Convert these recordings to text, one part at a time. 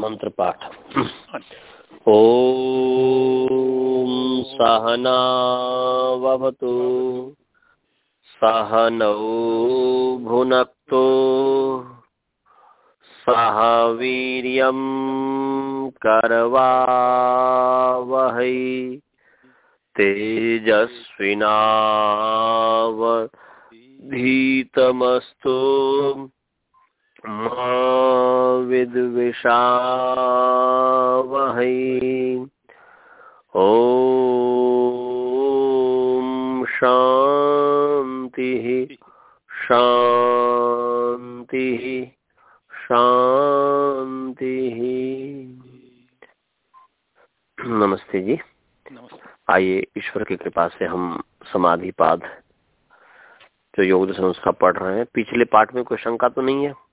मंत्र पाठ ॐ सहनावतु सहनौ भुनक्तु सह वीर वीर्यं करवावहै तेजस्विनावधीतमस्तु। विद्विषावहै। ॐ शान्तिः शान्तिः शान्तिः। नमस्ते जी। आइए ईश्वर की कृपा से हम समाधि पाद जो योग दर्शन उसका पढ़ रहे हैं। पिछले पाठ में कोई शंका तो नहीं है?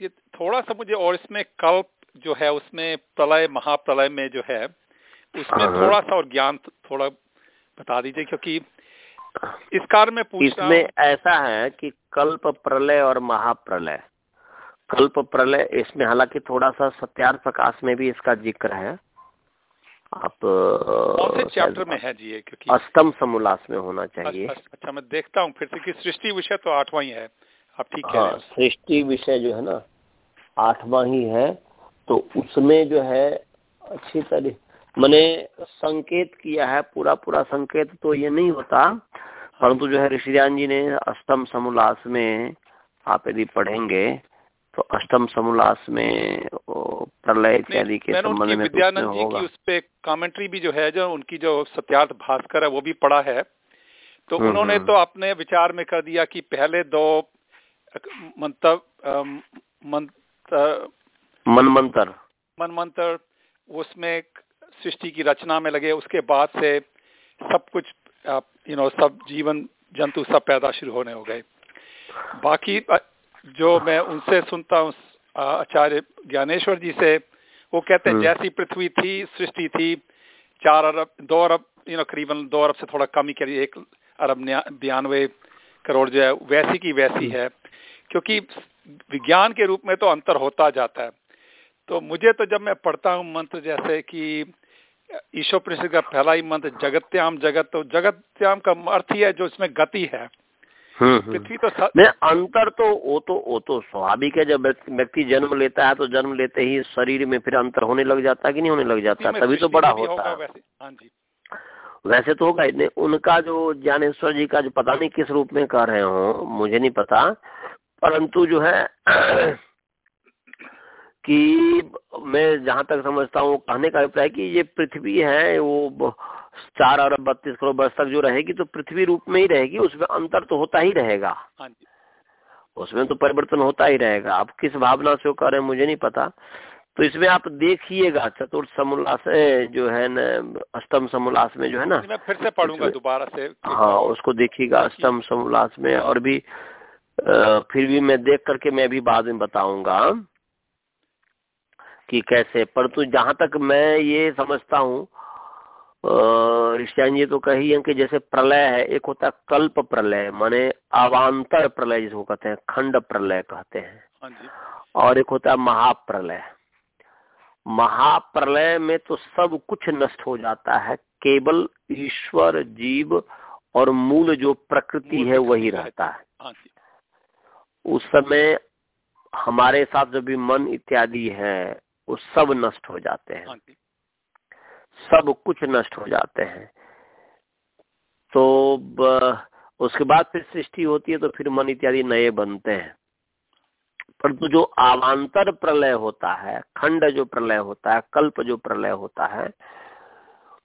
ये थोड़ा सा मुझे और इसमें कल्प जो है उसमें प्रलय महाप्रलय में जो है उसमें हाँ, हाँ। थोड़ा सा और ज्ञान थोड़ा बता दीजिए क्योंकि इस कार्य में पूछ इसमें ऐसा है कि कल्प प्रलय और महाप्रलय। कल्प प्रलय इसमें हालाँकि थोड़ा सा सत्यार्थ प्रकाश में भी इसका ज़िक्र है। आप चैप्टर में है जी क्योंकि अष्टम समोल्लास में होना चाहिए। अच्छा मैं देखता हूँ फिर से कि सृष्टि विषय तो आठवां ही है। आप ठीक है? सृष्टि विषय जो है ना आठवां ही है तो उसमें जो है अच्छी तरह मैंने संकेत किया है पूरा पूरा संकेत तो ये नहीं होता परंतु जो है ऋषिदान जी ने अष्टम समोल्लास में आप यदि पढ़ेंगे तो अष्टम समोल्लास में प्रलय इत्यादि के संबंध में विद्यानंद जी की उस पे कमेंट्री भी जो है जो उनकी जो सत्यार्थ भास्कर है वो भी पढ़ा है तो हम्म, उन्होंने हम्म। तो अपने विचार में कर दिया कि पहले दो मंतव मन मंत्र मन मंत्र उसमें सृष्टि की रचना में लगे। उसके बाद से सब कुछ यू नो सब जीवन जंतु सब पैदा शुरू होने हो गए। बाकी जो मैं उनसे सुनता हूँ आचार्य ज्ञानेश्वर जी से वो कहते हैं हम्म। जैसी पृथ्वी थी सृष्टि थी चार अरब दो अरब यू नो करीबन दो अरब से थोड़ा कम ही करिए एक अरब बयानवे करोड़ जो है वैसी की वैसी है। क्योंकि विज्ञान के रूप में तो अंतर होता जाता है। तो मुझे तो जब मैं पढ़ता हूँ मंत्र जैसे कि ईश्वर परिषद का पहला ही मंत्र जगत्याम जगत तो जगत्याम का अर्थ ही है जो इसमें गति है। हम्म, हम्म। पृथ्वी तो नहीं अंतर तो वो तो वो तो स्वाभाविक है जब व्यक्ति जन्म लेता है तो जन्म लेते ही शरीर में फिर अंतर होने लग जाता है कि नहीं होने लग जाता? तभी तो बड़ा होता है। वैसे। हाँ वैसे तो होगा उनका जो ज्ञानेश्वर जी का जो पता नहीं किस रूप में कर रहे हो मुझे नहीं पता परंतु जो है कि मैं जहाँ तक समझता हूँ कहने का अभिप्राय कि ये पृथ्वी है वो चार अरब बत्तीस करोड़ वर्ष तक जो रहेगी तो पृथ्वी रूप में ही रहेगी उसमें अंतर तो होता ही रहेगा। हाँ उसमें तो परिवर्तन होता ही रहेगा। आप किस भावना से कर रहे हैं मुझे नहीं पता। तो इसमें आप देखिएगा चतुर्थ समोल्लास जो है न अष्टम समोल्लास में जो है ना मैं फिर से पढ़ूँगा दोबारा से। हाँ उसको देखिएगा अष्टम समोल्लास में और भी फिर भी मैं देख करके मैं भी बाद में बताऊँगा कि कैसे। परंतु जहाँ तक मैं ये समझता हूँ ऋषियान जी तो कही है कि जैसे प्रलय है एक होता है कल्प प्रलय माने अवान्तर प्रलय जिसको कहते हैं खंड प्रलय कहते हैं। हाँ और एक होता है महाप्रलय। महाप्रलय में तो सब कुछ नष्ट हो जाता है केवल ईश्वर जीव और मूल जो प्रकृति है वही रहता है। हाँ उस समय हमारे साथ जो भी मन इत्यादि है वो सब नष्ट हो जाते हैं। हाँ सब कुछ नष्ट हो जाते हैं। तो उसके बाद फिर सृष्टि होती है तो फिर मन इत्यादि नए बनते हैं। परंतु जो आवांतर प्रलय होता है खंड जो प्रलय होता है कल्प जो प्रलय होता है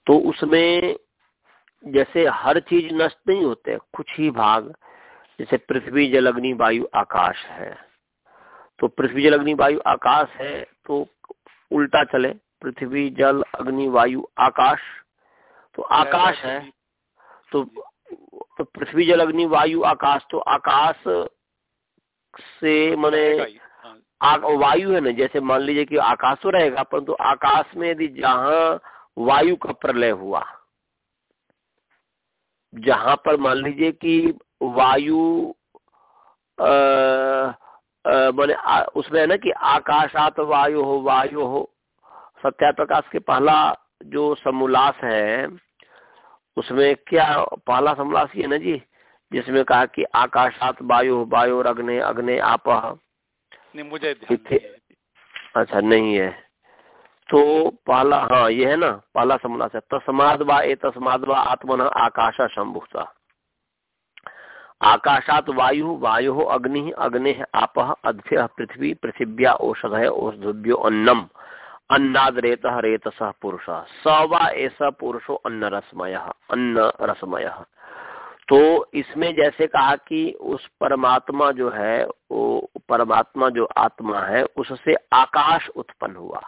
तो उसमें जैसे हर चीज़ नष्ट नहीं होते कुछ ही भाग जैसे पृथ्वी जल अग्नि वायु आकाश है तो पृथ्वी जल अग्नि वायु आकाश है तो उल्टा चले पृथ्वी जल अग्नि वायु आकाश तो आकाश है तो तो पृथ्वी जल अग्नि वायु आकाश तो आकाश से मैंने हाँ। वायु है ना जैसे मान लीजिए कि आकाश तो रहेगा परंतु तो आकाश में यदि जहाँ वायु का प्रलय हुआ जहाँ पर मान लीजिए कि वायु मैंने उसमें है ना कि आकाशात वायु हो वायु हो। सत्या प्रकाश के पहला जो समोल्लास है उसमें क्या पहला समोल्लास ये ना जी जिसमें कहा कि आकाशात वायु वायु अग्नि अग्नि आप मुझे अच्छा नहीं है। तो पहला हाँ ये है ना पहला समोल्लास है। तस्माद वा ए तस्माद वा आत्मन आकाशा शंभुता आकाशात वायु वायु अग्नि अग्नि आप अध्य पृथ्वी, पृथिव्या औषध औषधभ्यो अन्नम। अन्नाद रेत रेत सह पुरुष। स वा ऐसा पुरुषो अन्न रसमय अन्न रसमय तो इसमें जैसे कहा कि उस परमात्मा जो है, वो परमात्मा जो आत्मा है, उससे आकाश उत्पन्न हुआ।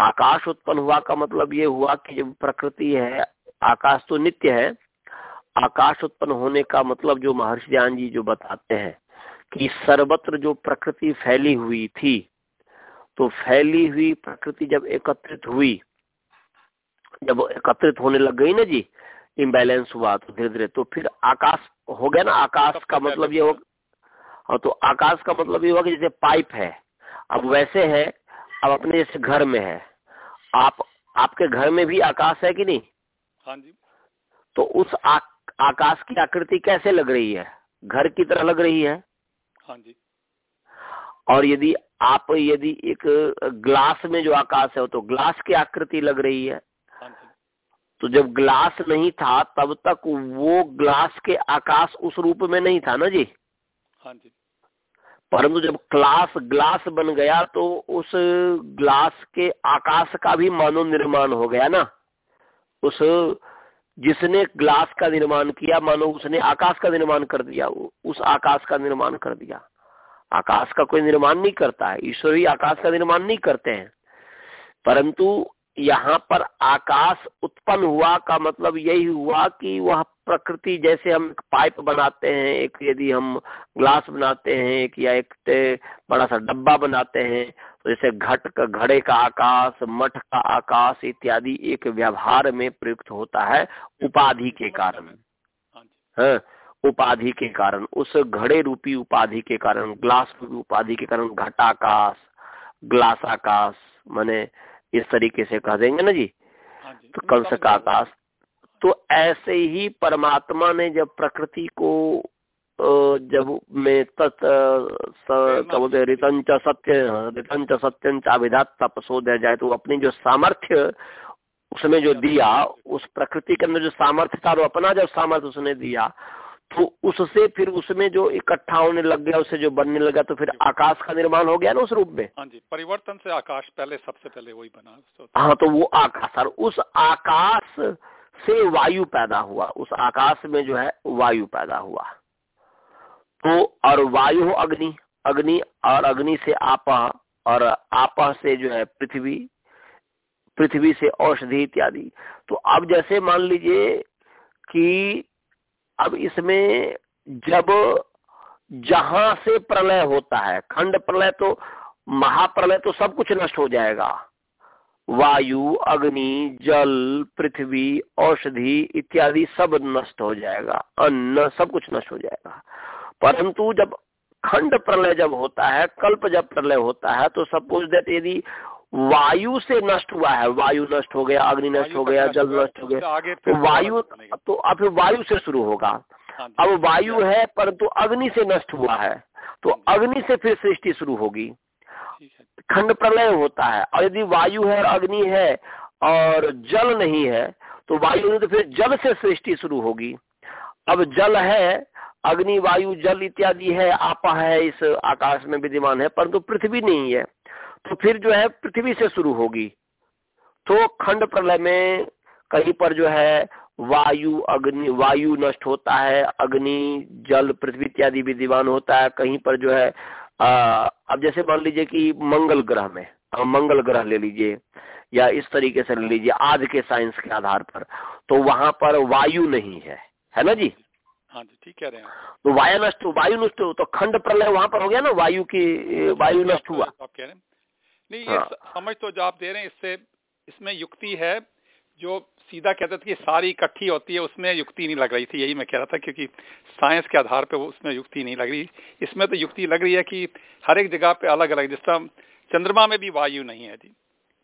आकाश उत्पन्न हुआ का मतलब ये हुआ कि जब प्रकृति है, आकाश तो नित्य है आकाश उत्पन्न होने का मतलब जो महर्षि ज्ञान जी जो बताते हैं कि सर्वत्र जो प्रकृति फैली हुई थी तो फैली हुई प्रकृति जब एकत्रित हुई जब एकत्रित होने लग गई ना जी इम्बैलेंस हुआ तो धीरे धीरे तो फिर आकाश हो गया ना आकाश का मतलब ये हो हाँ तो आकाश का मतलब ये हुआ कि जैसे पाइप है अब वैसे है अब अपने जैसे घर में है आप आपके घर में भी आकाश है कि नहीं? हाँ जी। तो उस आ, आकाश की आकृति कैसे लग रही है? घर की तरह लग रही है। हाँ जी। और यदि आप यदि एक ग्लास में जो आकाश है तो ग्लास की आकृति लग रही है। हाँ तो जब ग्लास नहीं था तब तक वो ग्लास के आकाश उस रूप में नहीं था ना जी? हाँ जी। परंतु जब क्लास ग्लास बन गया तो उस ग्लास के आकाश का भी मानव निर्माण हो गया ना। उस जिसने ग्लास का निर्माण किया, मानो उसने आकाश का निर्माण कर दिया उस आकाश का निर्माण कर दिया। आकाश का कोई निर्माण नहीं करता है, ईश्वर ही आकाश का निर्माण नहीं करते हैं। परंतु यहाँ पर आकाश उत्पन्न हुआ का मतलब यही हुआ कि वह प्रकृति जैसे हम एक पाइप बनाते हैं, एक यदि हम ग्लास बनाते हैं, एक या एक बड़ा सा डब्बा बनाते हैं तो जैसे घट का, घड़े का आकाश, मठ का आकाश इत्यादि एक व्यवहार में प्रयुक्त होता है उपाधि के कारण। है, उपाधि के कारण, उस घड़े रूपी उपाधि के कारण, ग्लास रूपी उपाधि के कारण घटाकाश ग्लास आकाश, माने इस तरीके से कह देंगे ना जी? हाँ तो कंस का आकाश। तो ऐसे ही परमात्मा ने जब प्रकृति को जब में तत् रितंच सत्य रितंच सत्यं चाविधात तपसो दे जाए तो अपनी जो सामर्थ्य उसमें जो दिया उस प्रकृति के अंदर जो सामर्थ्य था वो अपना जब सामर्थ्य उसने दिया तो उससे फिर उसमें जो इकट्ठा होने लग गया उससे जो बनने लगा तो फिर आकाश का निर्माण हो गया ना उस रूप में? हाँ जी परिवर्तन से आकाश पहले सबसे पहले वही बना। हाँ तो वो आकाश और उस आकाश से वायु पैदा हुआ उस आकाश में जो है वायु पैदा हुआ। तो और वायु अग्नि अग्नि और अग्नि से आपा और आपा से जो है पृथ्वी पृथ्वी से औषधि इत्यादि। तो अब जैसे मान लीजिए कि अब इसमें जब जहाँ से प्रलय होता है, खंड प्रलय तो महाप्रलय तो सब कुछ नष्ट हो जाएगा। वायु, अग्नि, जल, पृथ्वी, औषधि इत्यादि सब नष्ट हो जाएगा। अन्न सब कुछ नष्ट हो जाएगा। परंतु जब खंड प्रलय जब होता है, कल्प जब प्रलय होता है तो सपोज़ दैट यदि वायु से नष्ट हुआ है। वायु नष्ट हो गया अग्नि नष्ट हो गया जल नष्ट हो गया। तो वायु तो अब वायु से शुरू होगा। हाँ अब वायु है परंतु अग्नि से नष्ट हुआ है। तो हाँ अग्नि से फिर सृष्टि शुरू होगी। खंड प्रलय होता है। और यदि वायु है अग्नि है और जल नहीं है तो वायु नहीं तो फिर जल से सृष्टि शुरू होगी। अब जल है अग्नि वायु जल इत्यादि है आपा है इस आकाश में विद्यमान है परंतु पृथ्वी नहीं है। तो फिर जो है पृथ्वी से शुरू होगी। तो खंड प्रलय में कहीं पर जो है वायु अग्नि वायु नष्ट होता है अग्नि जल पृथ्वी इत्यादि विद्यमान होता है। कहीं पर जो है आ, अब जैसे मान लीजिए कि मंगल ग्रह में मंगल ग्रह ले लीजिए या इस तरीके से ले लीजिए आज के साइंस के आधार पर तो वहाँ पर वायु नहीं है। है ना जी? हाँ जी ठीक कह रहे हैं तो वायु नष्ट वायु नष्ट हो तो खंड प्रलय वहाँ पर हो गया ना वायु की वायु नष्ट हुआ। आप कह रहे हैं? नहीं हाँ। ये समझ तो जो आप दे रहे हैं इससे इसमें युक्ति है जो सीधा कहते थे कि सारी इकट्ठी होती है उसमें युक्ति नहीं लग रही थी यही मैं कह रहा था क्योंकि साइंस के आधार पे उसमें युक्ति नहीं लग रही। इसमें तो युक्ति लग रही है कि हर एक जगह पे अलग अलग जिस तरह चंद्रमा में भी वायु नहीं है जी।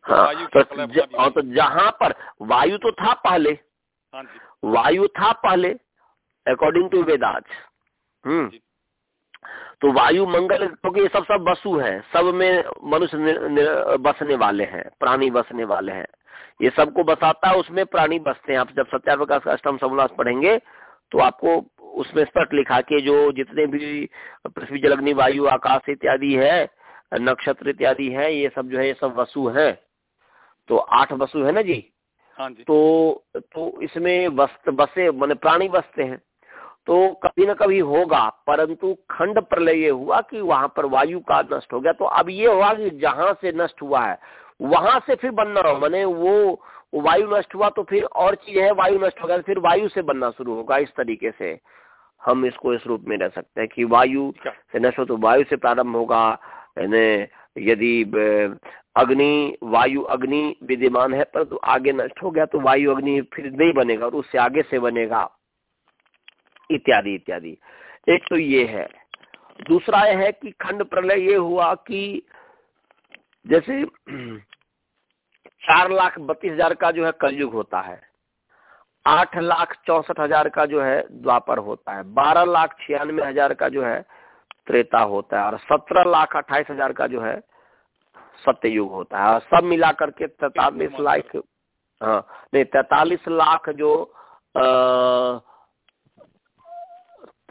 हाँ, वायु तो, ज, तो जहाँ पर वायु तो था पहले। हाँ जी। वायु था पहले अकॉर्डिंग टू वेदाज हम्म। तो वायु मंगल क्योंकि ये सब सब वसु है सब में मनुष्य बसने वाले हैं प्राणी बसने वाले हैं। ये सबको बसाता है उसमें प्राणी बसते हैं। आप जब सत्या प्रकाश का अष्टम समोल्लास पढ़ेंगे तो आपको उसमें स्पष्ट लिखा के जो जितने भी पृथ्वी जल अग्नि वायु आकाश इत्यादि है नक्षत्र इत्यादि है ये सब जो है ये सब वसु है। तो आठ वसु है ना जी? हाँ जी। तो तो इसमें बस बसे मान प्राणी बसते हैं। तो कभी ना कभी होगा परंतु खंड प्रलय ये हुआ कि वहाँ पर वायु का नष्ट हो गया। तो अब ये हुआ कि जहाँ से नष्ट हुआ है वहाँ से फिर बनना हो मैंने वो वायु नष्ट हुआ तो फिर और चीज़ है वायु नष्ट हो गया तो फिर वायु से बनना शुरू होगा इस तरीके से। हम इसको इस रूप में रह सकते हैं कि वायु से नष्ट हो तो वायु से प्रारंभ होगा। यदि अग्नि वायु अग्नि विद्यमान है पर तो आगे नष्ट हो गया तो वायु अग्नि फिर नहीं बनेगा और उससे आगे से बनेगा। इत्यादि इत्यादि। एक तो ये है। दूसरा यह है कि खंड प्रलय ये हुआ कि जैसे चार लाख बत्तीस हज़ार का जो है कलयुग होता है आठ लाख चौसठ हज़ार का जो है द्वापर होता है बारह लाख छियानवे हज़ार का जो है त्रेता होता है और सत्रह लाख अट्ठाईस हज़ार का जो है सत्ययुग होता है। और सब मिला करके तैतालीस लाख हाँ नहीं तैतालीस लाख जो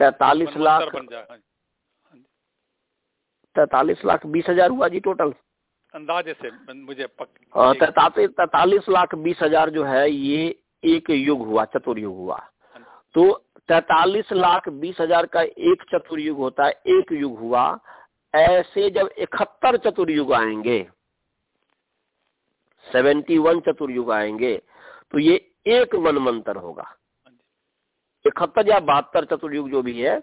तैतालीस लाख हाँ तैतालीस लाख बीस हज़ार हुआ जी टोटल। अंदाजे से मुझे तैतालीस लाख बीस हज़ार जो है ये एक युग हुआ चतुर्युग हुआ। हाँ तो तैतालीस लाख बीस हज़ार का एक चतुर्युग होता है एक युग हुआ। ऐसे जब इकहत्तर चतुर्युग आएँगे सेवेंटी वन चतुर्युग आएँगे तो ये एक मनमंत्र होगा। इकहत्तर या बहत्तर चतुर्युग जो भी है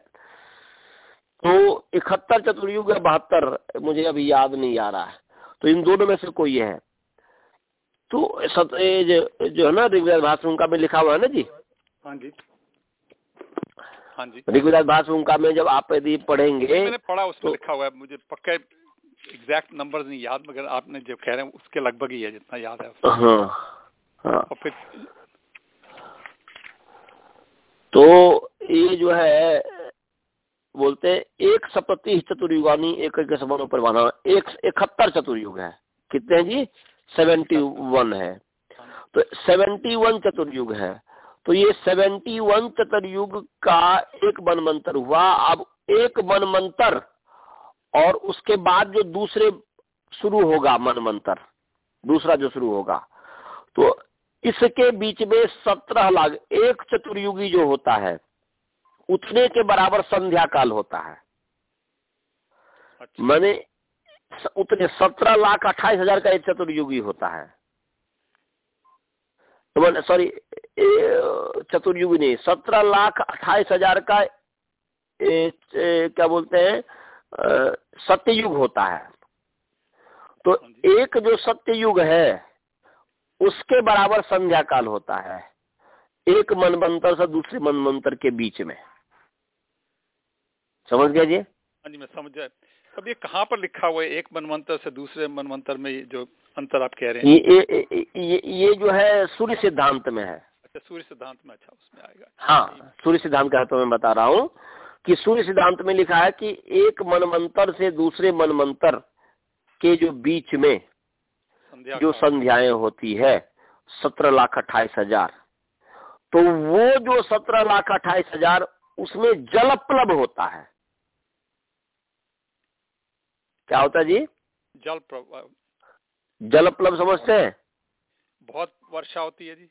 तो इकहत्तर चतुर्युग या बहत्तर मुझे अभी याद नहीं आ रहा है। तो इन दोनों में से कोई है। तो सत, जो है ना ऋग्वेद भाषण का में लिखा हुआ है ना जी? हाँ जी। हाँ जी। ऋग्वेद भाषण का में जब आप यदि पढ़ेंगे मैंने पढ़ा उसमें तो, लिखा हुआ है। मुझे पक्का एग्जैक्ट नंबर नहीं याद मगर आपने जो कह रहे हैं उसके लगभग ही है जितना याद है। हाँ हाँ। और फिर तो ये जो है, बोलते एक सप्ती चतुर्युगानी एक के समान परवाना एक, इकहत्तर चतुर्युग है। कितने हैं जी? सेवेंटी वन है। तो सेवेंटी वन चतुर्युग है। तो ये सेवेंटी वन चतुर्युग का एक मनमंत्र हुआ। अब एक वन मंत्र और उसके बाद जो दूसरे शुरू होगा मनमंत्र दूसरा जो शुरू होगा। तो इसके बीच में सत्रह लाख एक चतुर्युगी जो होता है उतने के बराबर संध्या काल होता है। अच्छा। मैंने उतने सत्रह लाख अट्ठाईस हज़ार का एक चतुर्युगी होता है। तो मैंने सॉरी चतुर्युगी नहीं सत्रह लाख अट्ठाईस हज़ार का ए, ए, क्या बोलते हैं सत्ययुग होता है। तो हाँ एक जो सत्ययुग है उसके बराबर संध्या काल होता है। एक मनमंत्र से दूसरे मनमंत्र के बीच में। समझ गया जी? हाँ जी मैं समझ जाए अब ये कहाँ पर लिखा हुआ है? एक मनमंत्र से दूसरे मनमंत्र में जो अंतर आप कह रहे हैं। ये ये, ये, ये जो है सूर्य सिद्धांत में है। अच्छा सूर्य सिद्धांत में। अच्छा उसमें आएगा। हाँ सूर्य सिद्धांत का तो मैं बता रहा हूँ कि सूर्य सिद्धांत में लिखा है कि एक मनमंत्र से दूसरे मनमंत्र के जो बीच में जो संध्याएँ होती है सत्रह लाख अट्ठाईस हज़ार। तो वो जो सत्रह लाख अट्ठाईस हज़ार उसमें जलप्लब होता है। क्या होता जी? जल जल प्लब समझते हैं? बहुत वर्षा होती है जी।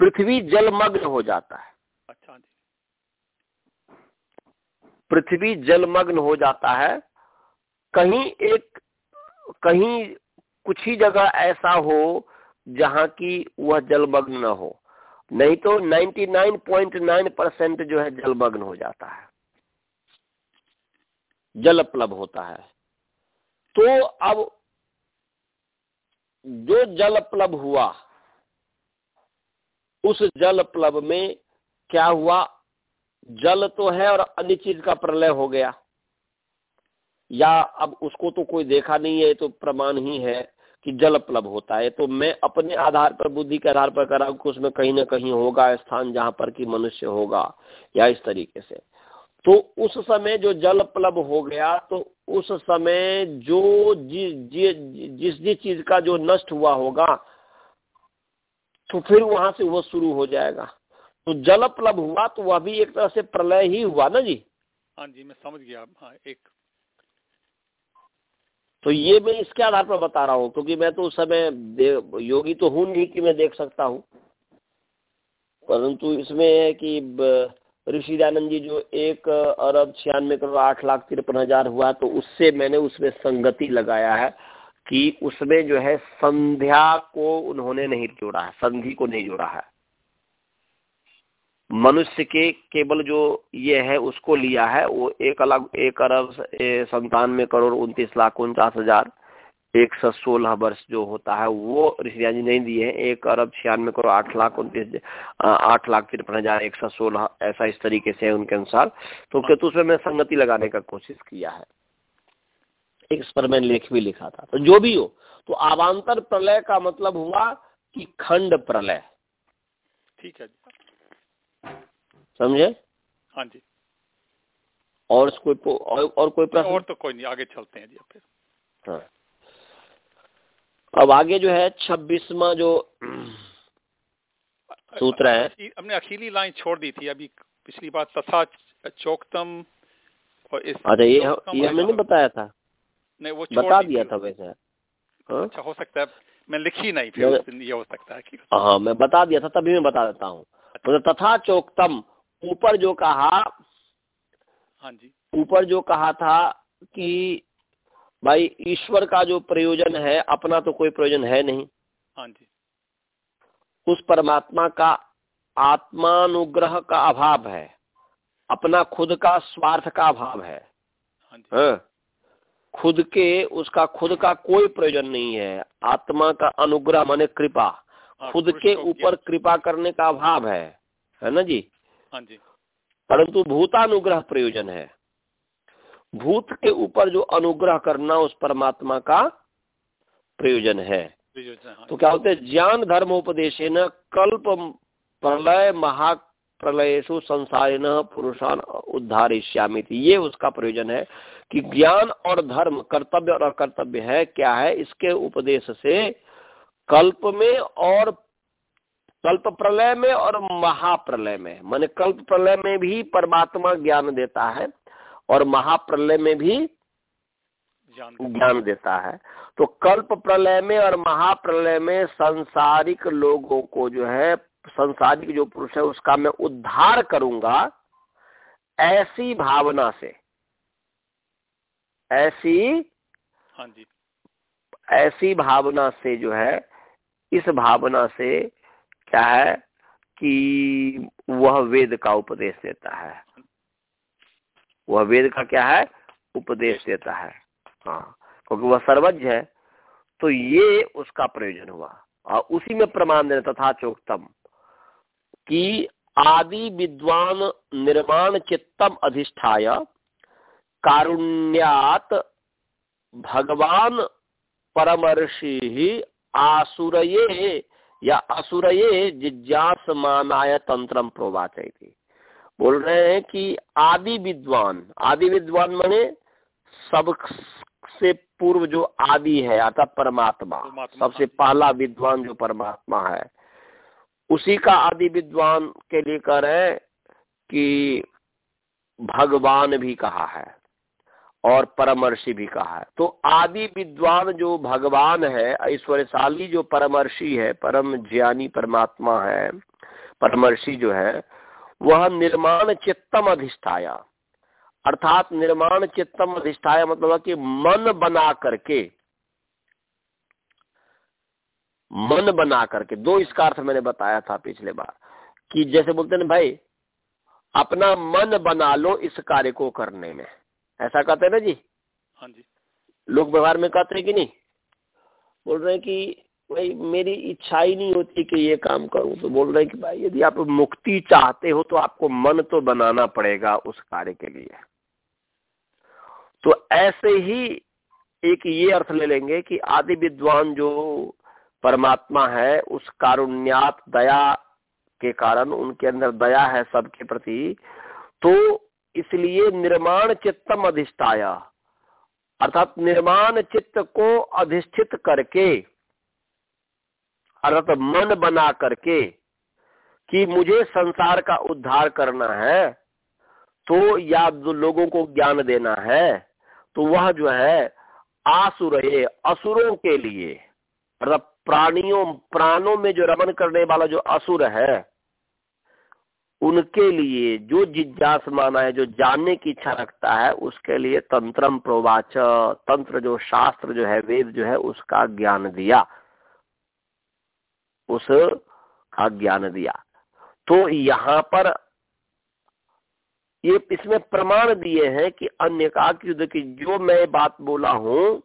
पृथ्वी जलमग्न हो जाता है। अच्छा जी। पृथ्वी जलमग्न हो जाता है। कहीं एक कहीं कुछ ही जगह ऐसा हो जहाँ की वह जलमग्न न हो। नहीं तो 99.9 परसेंट जो है जलमग्न हो जाता है। जलप्लब होता है। तो अब जो जल प्लब हुआ, उस जल प्लब में क्या हुआ? जल तो है और अन्य चीज़ का प्रलय हो गया। या अब उसको तो कोई देखा नहीं है तो प्रमाण ही है। कि जल प्लब होता है। तो मैं अपने आधार पर, बुद्धि के आधार पर करा कि उसमें कहीं ना कहीं होगा स्थान जहाँ पर कि मनुष्य होगा, या इस तरीके से। तो उस समय जो जल प्लब हो गया तो उस समय जो जिस जिस चीज़ का जो नष्ट हुआ होगा तो फिर वहाँ से वो शुरू हो जाएगा। तो जल प्लब हुआ तो वह भी एक तरह से प्रलय ही हुआ ना जी? हाँ जी, मैं समझ गया। हाँ एक तो ये मैं इसके आधार पर बता रहा हूँ, क्योंकि मैं तो उस समय योगी तो हूँ नहीं कि मैं देख सकता हूँ। परंतु इसमें है कि ऋषि दयानंद जी जो एक अरब छियानवे करोड़ आठ लाख तिरपन हज़ार हुआ तो उससे मैंने उसमें संगति लगाया है कि उसमें जो है संध्या को उन्होंने नहीं जोड़ा है, संधि को नहीं जोड़ा है। मनुष्य के केवल जो ये है उसको लिया है वो एक अलग एक अरब संतानवे करोड़ उनतीस लाख उनचास हज़ार एक सौ सोलह वर्ष जो होता है वो ऋषिया जी नहीं दिए हैं। एक अरब छियानवे करोड़ आठ लाख उनतीस आठ लाख तिरपन हज़ार एक सौ सोलह ऐसा इस तरीके से है उनके अनुसार। तो केतु उसमें मैं संगति लगाने का कोशिश किया है। एक इस पर मैंने लेख भी लिखा था। तो जो भी हो तो आवांतर प्रलय का मतलब हुआ कि खंड प्रलय। ठीक है समझे? हाँ जी। और कोई और, और कोई प्रश्न? और तो कोई नहीं आगे चलते हैं जी फिर। हाँ। अब आगे जो है छब्बीसवा जो सूत्र है। हमने अखीली लाइन छोड़ दी थी अभी पिछली बार तथा चौकतम और इस अच्छा ये ये हमने नहीं बताया था। नहीं वो बता दिया था वैसे। हाँ? अच्छा हो सकता है मैं लिखी नहीं फिर ये हो सकता है कि हाँ मैं बता दिया था तभी मैं बता देता हूँ। तो तथा चौकतम ऊपर जो कहा हाँ जी। ऊपर जो कहा था कि भाई ईश्वर का जो प्रयोजन है अपना तो कोई प्रयोजन है नहीं। हाँ जी। उस परमात्मा का आत्मानुग्रह का अभाव है। अपना खुद का स्वार्थ का अभाव है। हाँ जी। हाँ? खुद के उसका खुद का कोई प्रयोजन नहीं है। आत्मा का अनुग्रह माने कृपा। हाँ, खुद के ऊपर कृपा करने का अभाव है। है ना जी? परंतु भूतानुग्रह प्रयोजन है। भूत के ऊपर जो अनुग्रह करना उस परमात्मा का प्रयोजन है। हाँ तो क्या होते हैं ज्ञान धर्म उपदेश न कल्प प्रलय महा प्रलयसु संसारिन पुरुषान उद्धार ये उसका प्रयोजन है कि ज्ञान और धर्म कर्तव्य और अकर्तव्य है क्या है इसके उपदेश से कल्प में और कल्प प्रलय में और महाप्रलय में माने कल्प प्रलय में भी परमात्मा ज्ञान देता है और महाप्रलय में भी ज्ञान देता है। तो कल्प प्रलय में और महाप्रलय में संसारिक लोगों को जो है संसारिक जो पुरुष है उसका मैं उद्धार करूँगा ऐसी भावना से। ऐसी हाँ जी। ऐसी भावना से जो है इस भावना से क्या है कि वह वेद का उपदेश देता है। वह वेद का क्या है? उपदेश देता है। हाँ क्योंकि वह सर्वज्ञ है तो ये उसका प्रयोजन हुआ। और उसी में प्रमाण देना तथा चोक्तम कि आदि विद्वान निर्माण चित्तम अधिष्ठाय कारुण्यात भगवान परमर्षि ही आसुरये या असुरये जिज्ञास मानाय तंत्रम प्रोवाचयती। बोल रहे हैं कि आदि विद्वान आदि विद्वान माने सबसे पूर्व जो आदि है अर्थात परमात्मा सबसे पहला विद्वान जो परमात्मा है उसी का आदि विद्वान के लिए कह रहे कि भगवान भी कहा है। और परमर्षि भी कहा है। तो आदि विद्वान जो भगवान है, ऐश्वर्यशाली जो परमर्षि है, परम ज्ञानी परमात्मा है, परमर्षि जो है, वह निर्माण चित्तम अधिष्ठाया। अर्थात निर्माण चित्तम अधिष्ठाया मतलब कि मन बना करके, मन बना करके, दो इसका अर्थ मैंने बताया था पिछले बार, कि जैसे बोलते हैं भाई, अपना मन बना लो इस कार्य को करने में। ऐसा कहते हैं ना जी? हाँ जी। लोग व्यवहार में कहते हैं कि नहीं? बोल रहे हैं कि भाई मेरी इच्छा ही नहीं होती कि ये काम करूँ तो बोल रहे हैं कि भाई यदि आप मुक्ति चाहते हो तो आपको मन तो बनाना पड़ेगा उस कार्य के लिए। तो ऐसे ही एक ये अर्थ ले लेंगे कि आदि विद्वान जो परमात्मा है उस कारुण्यात दया के कारण उनके अंदर दया है सबके प्रति तो इसलिए निर्माण चित्तम अधिष्ठाया। अर्थात निर्माण चित्त को अधिष्ठित करके, अर्थात मन बना करके कि मुझे संसार का उद्धार करना है तो या लोगों को ज्ञान देना है तो वह जो है आसुर असुरों के लिए। अर्थात प्राणियों, प्राणों में जो रमन करने वाला जो असुर है उनके लिए जो जिज्ञास माना है, जो जानने की इच्छा रखता है, उसके लिए तंत्रम प्रोवाच, तंत्र जो शास्त्र जो है, वेद जो है, उसका ज्ञान दिया। उस का ज्ञान दिया। तो यहाँ पर ये इसमें प्रमाण दिए हैं कि अन्य का युद्ध की जो मैं बात बोला हूँ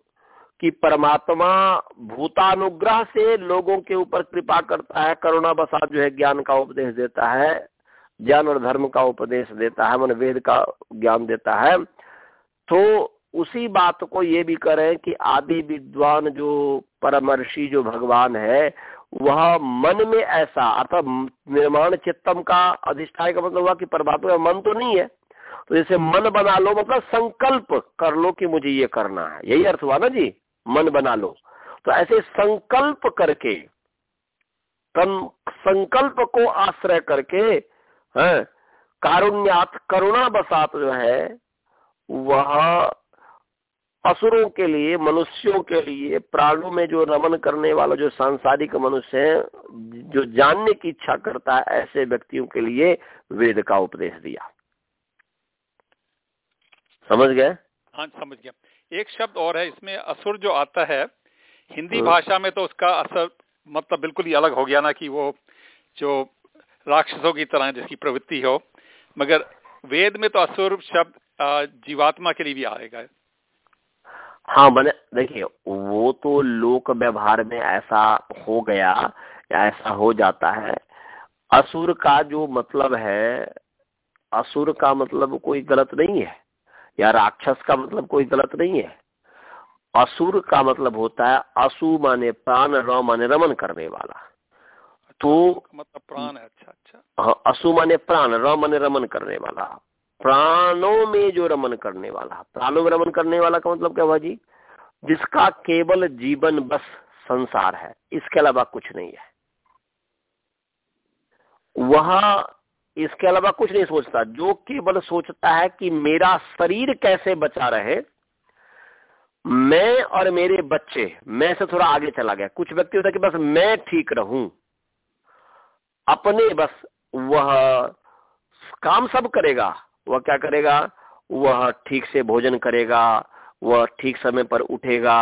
कि परमात्मा भूतानुग्रह से लोगों के ऊपर कृपा करता है करुणा बसात जो है ज्ञान का उपदेश देता है ज्ञान और धर्म का उपदेश देता है, मन वेद का ज्ञान देता है तो उसी बात को ये भी करें कि आदि विद्वान जो परमर्षि, जो भगवान है, वह मन में ऐसा, अर्थात निर्माण चित्तम का अधिष्ठाय का मतलब हुआ कि परमात्मा मन तो नहीं है तो जैसे मन बना लो मतलब संकल्प कर लो कि मुझे ये करना है। यही अर्थ हुआ ना जी? मन बना लो। तो ऐसे संकल्प करके संकल्प को आश्रय करके है? कारुण्यात करुणा बसात जो है वह असुरों के लिए मनुष्यों के लिए प्राणों में जो रमन करने वाला जो सांसारिक मनुष्य है जो जानने की इच्छा करता है ऐसे व्यक्तियों के लिए वेद का उपदेश दिया। समझ गए? हाँ समझ गया। एक शब्द और है इसमें असुर जो आता है हिंदी हाँ। भाषा में तो उसका असर मतलब बिल्कुल ही अलग हो गया ना कि वो जो राक्षसों की तरह जिसकी प्रवृत्ति हो, मगर वेद में तो असुर शब्द जीवात्मा के लिए भी आएगा। हाँ मैंने, देखिए, वो तो लोक व्यवहार में ऐसा हो गया या ऐसा हो जाता है। असुर का जो मतलब है, असुर का मतलब कोई गलत नहीं है, या राक्षस का मतलब कोई गलत नहीं है। असुर का मतलब होता है असु माने प्राण, र माने रमन करने वाला। तो मतलब प्राण है। अच्छा अच्छा। हाँ असु माने प्राण र माने रमन करने वाला। प्राणों में जो रमन करने वाला प्राणों में रमन करने वाला का मतलब क्या हुआ जी? जिसका केवल जीवन बस संसार है इसके अलावा कुछ नहीं है। वह इसके अलावा कुछ नहीं सोचता। जो केवल सोचता है कि मेरा शरीर कैसे बचा रहे मैं और मेरे बच्चे मैं से थोड़ा आगे चला गया। कुछ व्यक्ति होता है कि बस मैं ठीक रहूँ। अपने बस वह काम सब करेगा। वह क्या करेगा? वह ठीक से भोजन करेगा वह ठीक समय पर उठेगा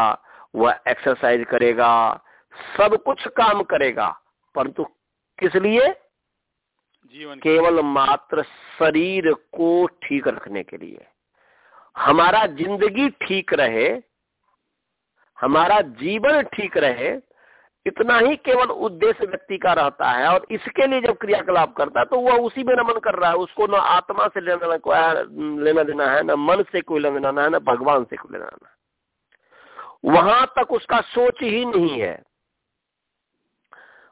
वह एक्सरसाइज करेगा सब कुछ काम करेगा। परंतु किस लिए? जीवन केवल मात्र शरीर को ठीक रखने के लिए। हमारा ज़िंदगी ठीक रहे हमारा जीवन ठीक रहे इतना ही केवल उद्देश्य व्यक्ति का रहता है और इसके लिए जब क्रियाकलाप करता है तो वह उसी में नमन कर रहा है। उसको न आत्मा से लेना लेना देना है, न मन से कोई लेना देना है, न भगवान से कोई लेना देना वहाँ तक उसका सोच ही नहीं है।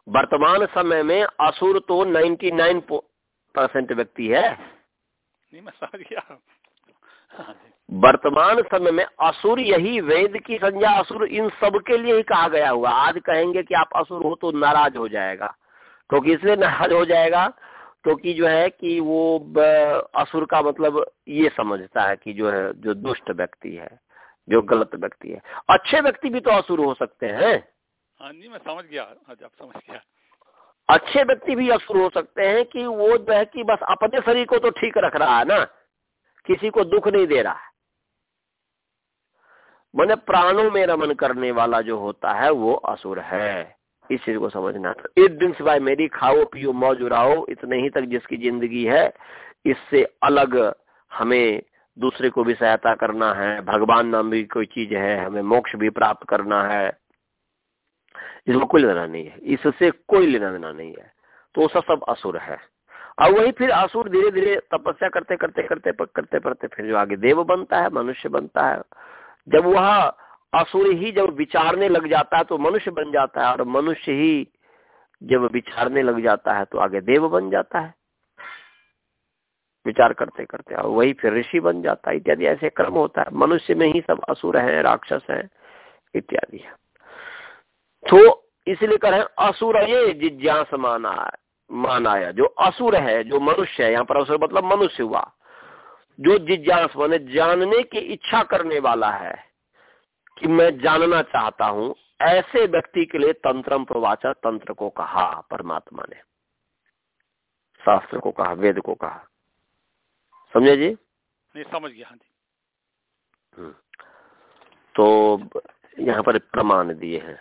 वर्तमान समय में असुर तो 99 परसेंट व्यक्ति है। नहीं, मैं वर्तमान समय में असुर यही वेद की संज्ञा असुर इन सब के लिए ही कहा गया हुआ। आज कहेंगे कि आप असुर हो तो नाराज़ हो जाएगा। क्योंकि तो इसलिए नाराज़ हो जाएगा? क्योंकि तो जो है कि वो असुर का मतलब ये समझता है कि जो है जो दुष्ट व्यक्ति है जो गलत व्यक्ति है। अच्छे व्यक्ति भी तो असुर हो सकते हैं। हाँ जी मैं समझ गया। हाँ आप समझ गया। अच्छे व्यक्ति भी असुर हो सकते हैं कि वो जो है कि बस अपने शरीर को तो ठीक रख रहा है ना? किसी को दुख नहीं दे रहा है। मैंने प्राणों में रमन करने वाला जो होता है, वो असुर है। इस चीज़ को समझना तो एक दिन सिवाय मेरी खाओ, पियो, मौज उड़ाओ, इतने ही तक जिसकी ज़िंदगी है, इससे अलग हमें दूसरे को भी सहायता करना है, भगवान नाम भी कोई चीज़ है, हमें मोक्ष भी प्राप्त करना है। जिसको कोई लेना नहीं है। इससे कोई लेना देना नहीं है। तो सब सब असुर है। और वही फिर असुर धीरे धीरे तपस्या करते करते करते करते करते फिर जो आगे देव बनता है, मनुष्य बनता है जब वह असुर ही जब विचारने लग जाता है तो मनुष्य बन जाता है, और मनुष्य ही जब विचारने लग जाता है तो आगे देव बन जाता है। विचार करते करते, और वही फिर ऋषि बन जाता है, इत्यादि, ऐसे क्रम होता है। मनुष्य में ही सब असुर है, राक्षस है, इत्यादि। है तो इसलिए कह रहे हैं असुर ये जिज्ञास माना मानाया। जो असुर है, जो मनुष्य है, यहाँ पर असुर मतलब मनुष्य हुआ। जो जिज्ञास माने जानने की इच्छा करने वाला है कि मैं जानना चाहता हूँ ऐसे व्यक्ति के लिए तंत्रम प्रवाचा तंत्र को कहा परमात्मा ने। शास्त्र को कहा वेद को कहा। समझे जी? नहीं समझ गया हाँ जी। हम्म। तो यहाँ पर प्रमाण दिए हैं।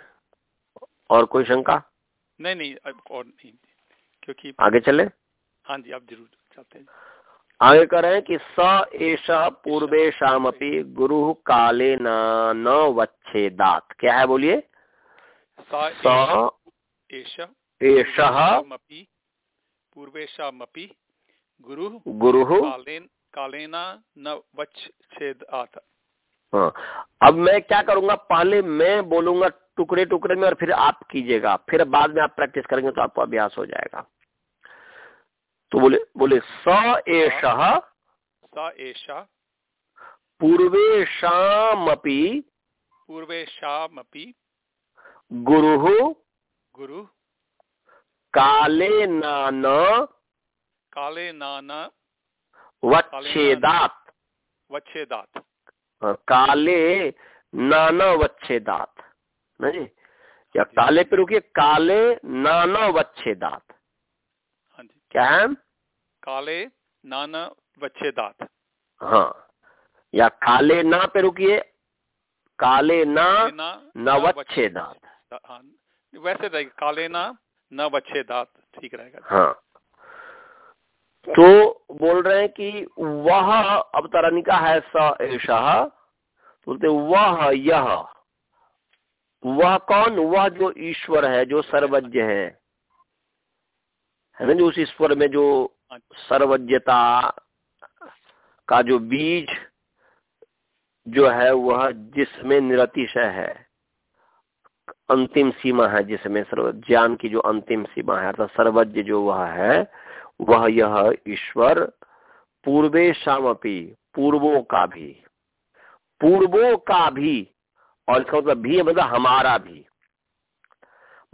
और कोई शंका? नहीं नहीं और नहीं। क्योंकि आगे चले? हाँ जी आप ज़रूर चाहते हैं। आगे कह रहे हैं कि स एष पूर्वे शाम गुरु काले न वच्छेदात। क्या है बोलिए? स एष पूर्वेशामपि गुरु गुरु कालेन कालेना न वच्छेदात। हाँ। अब मैं क्या करूँगा? पहले मैं बोलूँगा टुकड़े टुकड़े में और फिर आप कीजिएगा। फिर बाद में आप प्रैक्टिस करेंगे तो आपको अभ्यास हो जाएगा। तो बोले बोले स एष स एष। पूर्वेशामपि पूर्वेशामपि गुरु गुरु। काले नान काले नान। वच्छेदात। वच्छेदात। काले नाना वच्छेदात। नहीं? या काले पे रुकिए काले नाना वच्छेदात। हाँ क्या है? काले नाना वच्छेदात हाँ या काले ना पे रुकिए काले ना नवच्छेदात हाँ वैसे रहेगा काले ना नवच्छेदात ठीक रहेगा। हाँ तो बोल रहे हैं कि वह अवतरणिका है स ऐसा बोलते वह यह वह कौन वह जो ईश्वर है जो सर्वज्ञ है है ना जो उस ईश्वर में जो सर्वज्ञता का जो बीज जो है, वह जिसमें निरतिशय है, अंतिम सीमा है, जिसमें सर्व ज्ञान की जो अंतिम सीमा है, अर्थात सर्वज्ञ जो वह है, वह यह ईश्वर पूर्वे शामपी, पूर्वों का भी, पूर्वों का भी, और इसका मतलब भी मतलब हमारा भी।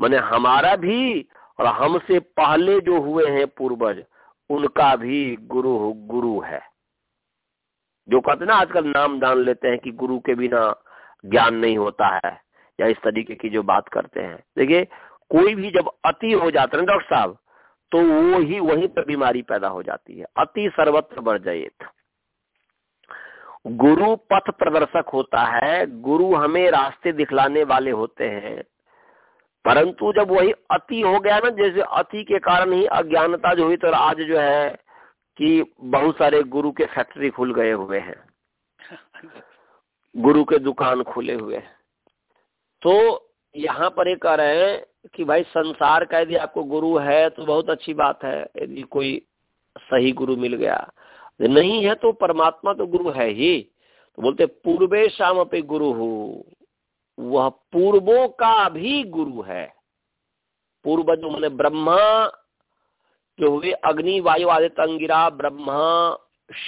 मैंने हमारा भी, और हमसे पहले जो हुए हैं पूर्वज उनका भी गुरु गुरु है। जो कहते ना, आजकल नाम दान लेते हैं कि गुरु के बिना ज्ञान नहीं होता है, या इस तरीके की जो बात करते हैं। देखिए, कोई भी जब अति हो जाता है डॉक्टर साहब तो वो ही वहीं पर बीमारी पैदा हो जाती है। अति सर्वत्र बढ़ जाए गुरु पथ प्रदर्शक होता है। गुरु हमें रास्ते दिखलाने वाले होते हैं। परंतु जब वही अति हो गया ना जैसे अति के कारण ही अज्ञानता जो हुई तो आज जो है कि बहुत सारे गुरु के फैक्ट्री खुल गए हुए हैं। गुरु के दुकान खुले हुए हैं। तो यहाँ पर एक कह रहे हैं कि भाई संसार का यदि आपको गुरु है तो बहुत अच्छी बात है यदि कोई सही गुरु मिल गया। नहीं है तो परमात्मा तो गुरु है ही। तो बोलते पूर्वे शाम पे गुरु। हो वह पूर्वों का भी गुरु है। पूर्व जो मैंने ब्रह्मा, जो हुए अग्नि, वायु आदित्य अंगिरा ब्रह्मा,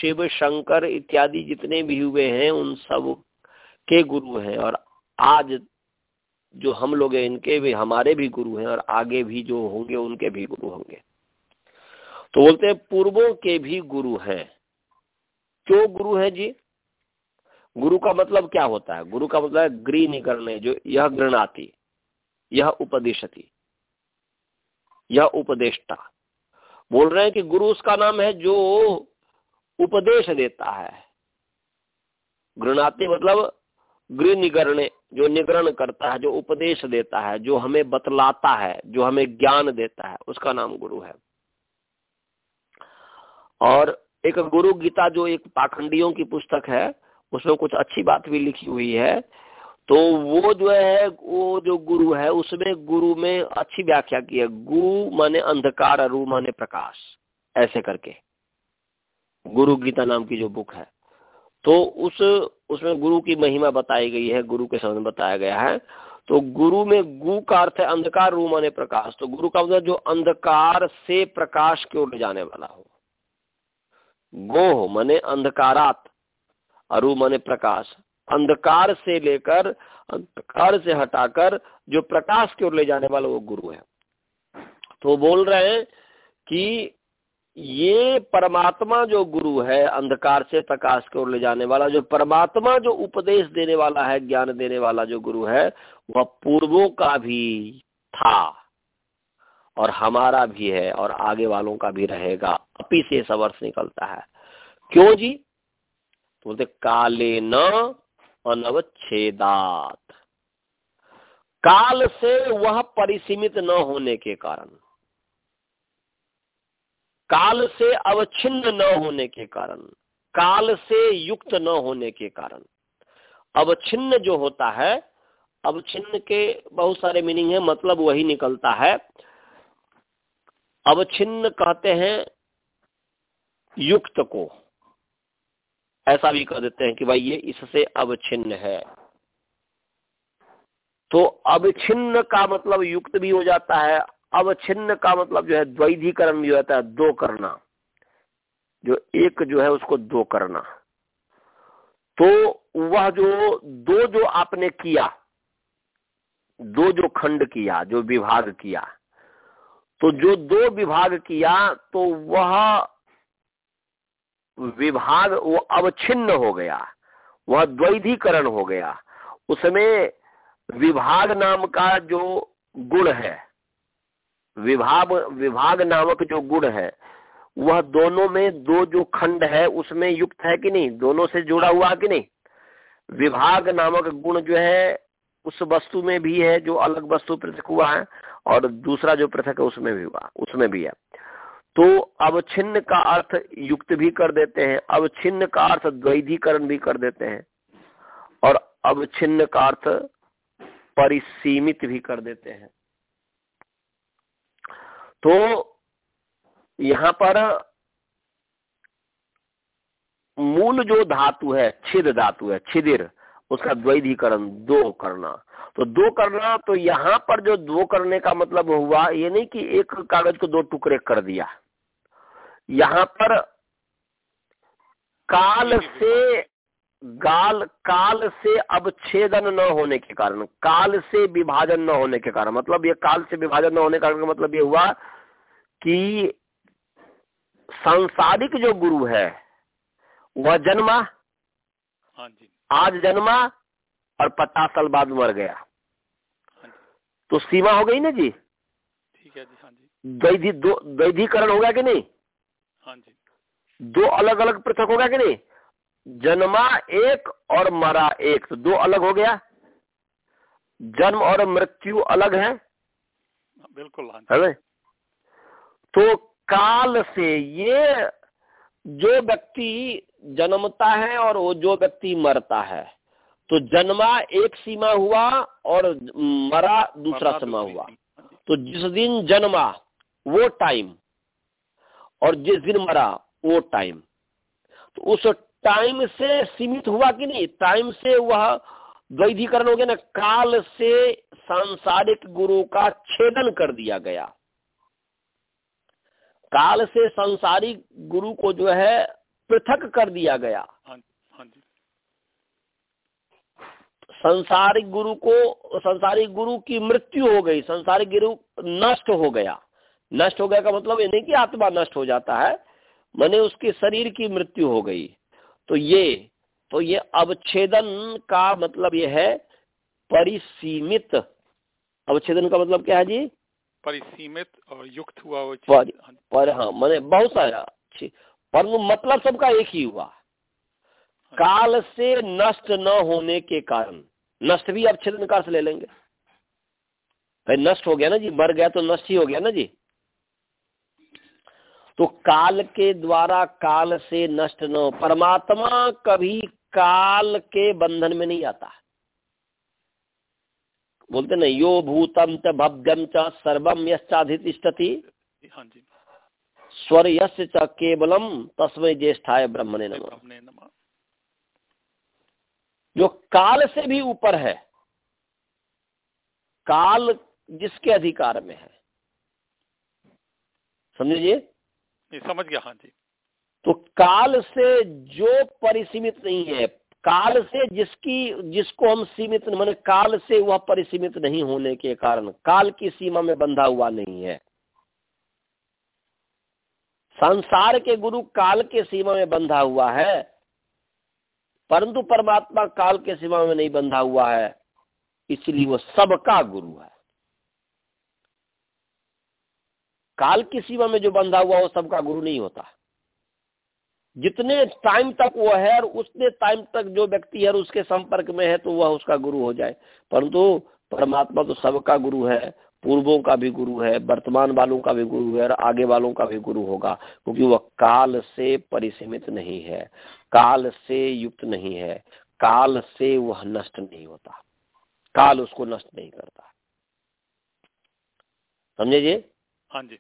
शिव, शंकर इत्यादि जितने भी हुए हैं, उन सब के गुरु हैं। और आज जो हम लोग हैं, इनके भी, हमारे भी गुरु हैं, और आगे भी जो होंगे, उनके भी गुरु होंगे। तो बोलते हैं, पूर्वों के भी गुरु हैं। क्यों गुरु हैं जी? गुरु का मतलब क्या होता है? गुरु का मतलब है गृह निकलने जो यह गृणाती, यह उपदेशती, यह उपदेष्टा। बोल रहे हैं कि गुरु उसका नाम है जो उपदेश देता है। गृणाती मतलब गृह निगरणे, जो निगरण करता है, जो उपदेश देता है, जो हमें बतलाता है, जो हमें ज्ञान देता है, उसका नाम गुरु है। और एक गुरु गीता जो एक पाखंडियों की पुस्तक है उसमें कुछ अच्छी बात भी लिखी हुई है। तो वो जो है, वो जो गुरु है, उसमें गुरु में अच्छी व्याख्या की है। गुरु माने अंधकार, अरु माने प्रकाश, ऐसे करके। गुरु गीता नाम की जो बुक है। तो उस, उसमें गुरु की महिमा बताई गई है, गुरु के समय बताया गया है। तो गुरु में गु का अर्थ है अंधकार रू माने प्रकाश। तो गुरु का मतलब जो अंधकार से प्रकाश की ओर जाने वाला हो। गो माने अंधकारात। अरु माने प्रकाश। अंधकार से लेकर, अंधकार से हटाकर जो प्रकाश की ओर ले जाने वाला वो गुरु है। तो बोल रहे हैं कि ये परमात्मा जो गुरु है, अंधकार से प्रकाश की ओर ले जाने वाला, जो परमात्मा जो उपदेश देने वाला है, ज्ञान देने वाला जो गुरु है, वह पूर्वों का भी था और हमारा भी है और आगे वालों का भी रहेगा। अपी से सवर्ष निकलता है। क्यों जी? तो बोलते, काले न अनवच्छेदात। काल से वह परिसीमित न होने के कारण। काल से अवच्छिन्न न होने के कारण। काल से युक्त न होने के कारण। अवच्छिन्न जो होता है, अवच्छिन्न के बहुत सारे मीनिंग है मतलब वही निकलता है। अवच्छिन्न कहते हैं युक्त को। ऐसा भी कह देते हैं कि भाई ये इससे अवच्छिन्न है। तो अवच्छिन्न का मतलब युक्त भी हो जाता है अवच्छिन्न का मतलब जो है द्वैधीकरण भी होता है, दो करना। जो एक जो है उसको दो करना। तो वह जो, दो जो आपने किया, दो जो खंड किया, जो विभाग किया तो जो दो विभाग किया तो वह विभाग वो अवच्छिन्न हो गया, वह द्वैधीकरण हो गया। उसमें विभाग नाम का जो गुण है, विभाग विभाग नामक जो गुण है, वह दोनों में दो जो खंड है, उसमें युक्त है कि नहीं? दोनों से जुड़ा हुआ कि नहीं? विभाग नामक गुण जो है, उस वस्तु में भी है, जो अलग वस्तु पृथक हुआ है, और दूसरा जो पृथक है, उसमें भी हुआ, उसमें भी है। तो अवच्छिन्न का अर्थ युक्त भी कर देते हैं, अवच्छिन्न का अर्थ द्वैधीकरण भी कर देते हैं, और अवच्छिन्न का अर्थ परिसीमित भी कर देते हैं। तो यहाँ पर मूल जो धातु है छिद धातु है, छिदिर, उसका द्वैधीकरण, दो करना। तो दो करना तो यहाँ पर जो दो करने का मतलब हुआ, ये नहीं कि एक कागज़ को दो टुकड़े कर दिया। यहाँ पर काल से गाल काल से अवच्छेदन न होने के कारण काल से विभाजन न होने के कारण मतलब ये काल से विभाजन न होने के कारण मतलब ये हुआ कि सांसारिक जो गुरु है वह जन्मा हाँ जी। आज जन्मा और पचास साल बाद मर गया। हाँ तो सीमा हो गई ना जी? ठीक है जी हाँ जी। दैधी दो दैधीकरण हो गया कि नहीं? हाँ जी। दो अलग अलग पृथक होगा कि नहीं? जन्मा एक और मरा एक तो दो अलग हो गया। जन्म और मृत्यु अलग है। बिल्कुल हाँ है तो काल से ये जो व्यक्ति जन्मता है और वो जो व्यक्ति मरता है तो जन्मा एक सीमा हुआ और मरा दूसरा सीमा हुआ। हाँ तो जिस दिन जन्मा वो टाइम और जिस दिन मरा वो टाइम तो उस टाइम से सीमित हुआ कि नहीं? टाइम से वह वैधिकरण हो गया ना काल से सांसारिक गुरु का छेदन कर दिया गया। काल से सांसारिक गुरु को जो है पृथक कर दिया गया। हाँ, हाँ संसारिक गुरु को संसारिक गुरु की मृत्यु हो गई संसारिक गुरु नष्ट हो गया। नष्ट हो गया का मतलब ये नहीं कि आत्मा नष्ट हो जाता है मैंने उसके शरीर की मृत्यु हो गई। तो ये तो ये अवच्छेदन का मतलब ये है परिसीमित। अवच्छेदन का मतलब क्या है जी? परिसीमित और युक्त हुआ पर, पर हाँ मैंने बहुत सारा पर मतलब सबका एक ही हुआ। हाँ। काल से नष्ट न होने के कारण नष्ट भी अवच्छेदन कार से ले लेंगे। भाई नष्ट हो गया ना जी मर गया तो नष्ट ही हो गया ना जी। तो काल के द्वारा काल से नष्ट न हो। परमात्मा कभी काल के बंधन में नहीं आता। बोलते ना यो भूतम च भव्यम च सर्वम यश्चाधितिष्ठति। हाँ स्वर यश च केवलम तस्मय ज्येष्ठाय ब्रह्मणे नम। जो काल से भी ऊपर है काल जिसके अधिकार में है। समझिए? समझ गया हाँ जी। तो काल से जो परिसीमित नहीं है, काल से जिसकी, जिसको हम सीमित, मान काल से वह परिसीमित नहीं होने के कारण, काल की सीमा में बंधा हुआ नहीं है। संसार के गुरु काल के सीमा में बंधा हुआ है, परंतु परमात्मा काल के सीमा में नहीं बंधा हुआ है, इसलिए वो सबका गुरु है। काल की सीमा में जो बंधा हुआ वो सबका गुरु नहीं होता। जितने टाइम तक वो है और उतने टाइम तक जो व्यक्ति है उसके संपर्क में है तो वह उसका गुरु हो जाए। परंतु परमात्मा तो सबका गुरु है, पूर्वों का भी गुरु है, वर्तमान वालों का भी गुरु है और आगे वालों का भी गुरु होगा, क्योंकि वह काल से परिसीमित नहीं है, काल से युक्त नहीं है, काल से वह नष्ट नहीं होता, काल उसको नष्ट नहीं करता। समझे जी? हाँ जी।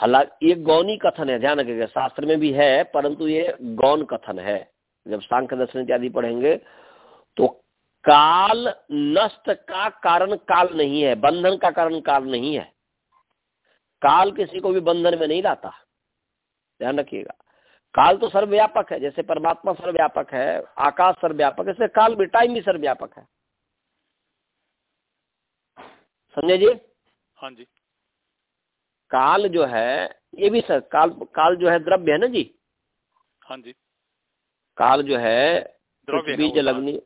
हालाँकि ये गौनी कथन है, ध्यान रखिएगा, शास्त्र में भी है, परंतु ये गौन कथन है। जब सांख्य दर्शन इत्यादि पढ़ेंगे तो काल नष्ट का कारण काल नहीं है, बंधन का कारण काल नहीं है। काल किसी को भी बंधन में नहीं लाता। ध्यान रखिएगा। काल तो सर्वव्यापक है, जैसे परमात्मा सर्वव्यापक है, आकाश सर्वव्यापक है काल भी टाइम भी सर्वव्यापक है। समझे जी? हाँ जी। काल जो है ये भी सर काल काल जो है द्रव्य है ना जी? हाँ जी। काल जो है बीज लगनी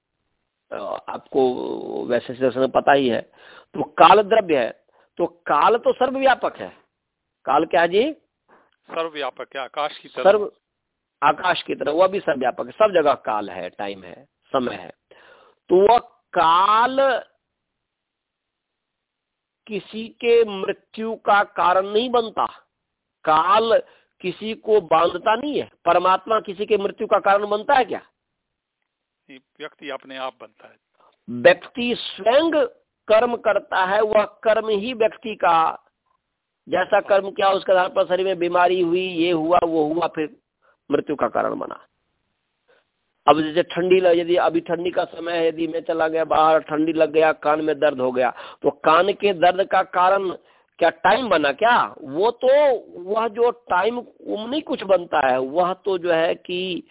आपको वैसे दर्शन पता ही है। तो काल द्रव्य है तो काल तो सर्वव्यापक है। काल क्या जी? सर्वव्यापक है आकाश की तरह। सर्व आकाश की तरह वह भी सर्वव्यापक है। सब जगह काल है टाइम है समय है। तो वह काल किसी के मृत्यु का कारण नहीं बनता। काल किसी को बांधता नहीं है परमात्मा किसी के मृत्यु का कारण बनता है क्या? व्यक्ति अपने आप बनता है। व्यक्ति स्वयं कर्म करता है वह कर्म ही व्यक्ति का। जैसा कर्म किया उसके आधार पर शरीर में बीमारी हुई ये हुआ वो हुआ फिर मृत्यु का कारण बना। अब जैसे ठंडी लग, यदि अभी ठंडी का समय है, यदि मैं चला गया बाहर, ठंडी लग गया, कान में दर्द हो गया तो कान के दर्द का कारण क्या टाइम बना क्या? वो तो वह जो टाइम नहीं कुछ बनता है, वह तो जो है कि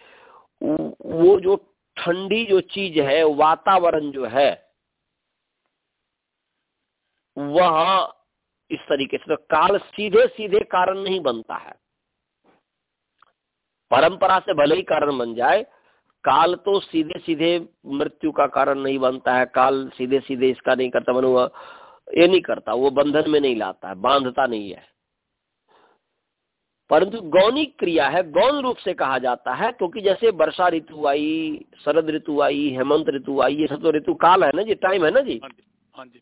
वो जो ठंडी जो चीज़ है, वातावरण जो है, वह इस तरीके से तो काल सीधे सीधे कारण नहीं बनता है। परंपरा से भले ही कारण बन जाए काल तो सीधे सीधे मृत्यु का कारण नहीं बनता है काल सीधे सीधे इसका नहीं करता मनु ये नहीं करता वो बंधन में नहीं लाता है बांधता नहीं है। परंतु गौनिक क्रिया है गौन रूप से कहा जाता है क्योंकि जैसे वर्षा ऋतु आई शरद ऋतु आई हेमंत ऋतु आई ये सब तो ऋतु काल है ना जी टाइम है ना जी? हाँ जी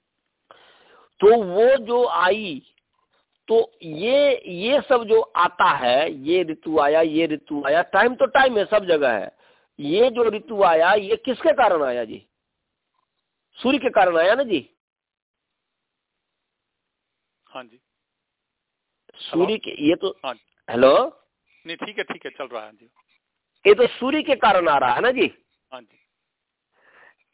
तो वो जो आई तो ये ये सब जो आता है ये ऋतु आया ये ऋतु आया टाइम तो टाइम है सब जगह है। ये जो ऋतु आया ये किसके कारण आया जी? सूर्य के कारण आया ना जी? हाँ जी। सूर्य के ये तो हाँ हेलो? नहीं ठीक है ठीक है चल रहा है जी। ये तो सूर्य के कारण आ रहा है ना जी? हाँ जी।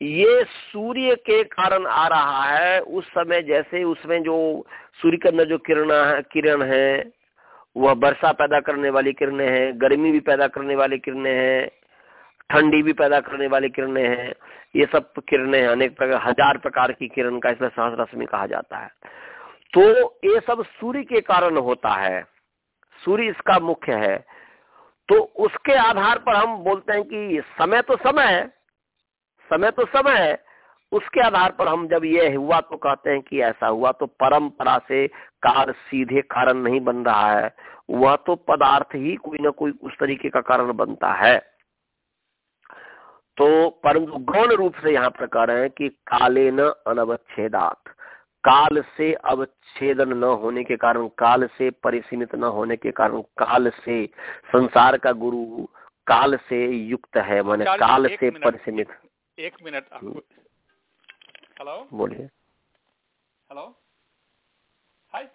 ये सूर्य के कारण आ रहा है उस समय जैसे उसमें जो सूर्य के अंदर जो किरण है किरण है वह वर्षा पैदा करने वाली किरणें हैं गर्मी भी पैदा करने वाली किरणें हैं ठंडी भी पैदा करने वाली किरणें हैं। ये सब किरणें हैं अनेक प्रकार, हज़ार प्रकार की किरण का इसमें सहस रश्मि कहा जाता है। तो ये सब सूर्य के कारण होता है। सूर्य इसका मुख्य है। तो उसके आधार पर हम बोलते हैं कि समय तो समय है। समय तो समय है। उसके आधार पर हम जब ये हुआ तो कहते हैं कि ऐसा हुआ तो परंपरा से कार सीधे कारण नहीं बन रहा है। वह तो पदार्थ ही कोई ना कोई उस तरीके का कारण बनता है। तो परंतु गौण रूप से यहाँ पर कह रहे हैं कि काले न अनवच्छेदात। काल से अवच्छेदन न होने के कारण काल से परिसीमित न होने के कारण काल से संसार का गुरु काल से युक्त है माने काल से परिसीमित। एक मिनट हेलो? बोलिए। हेलो? हाय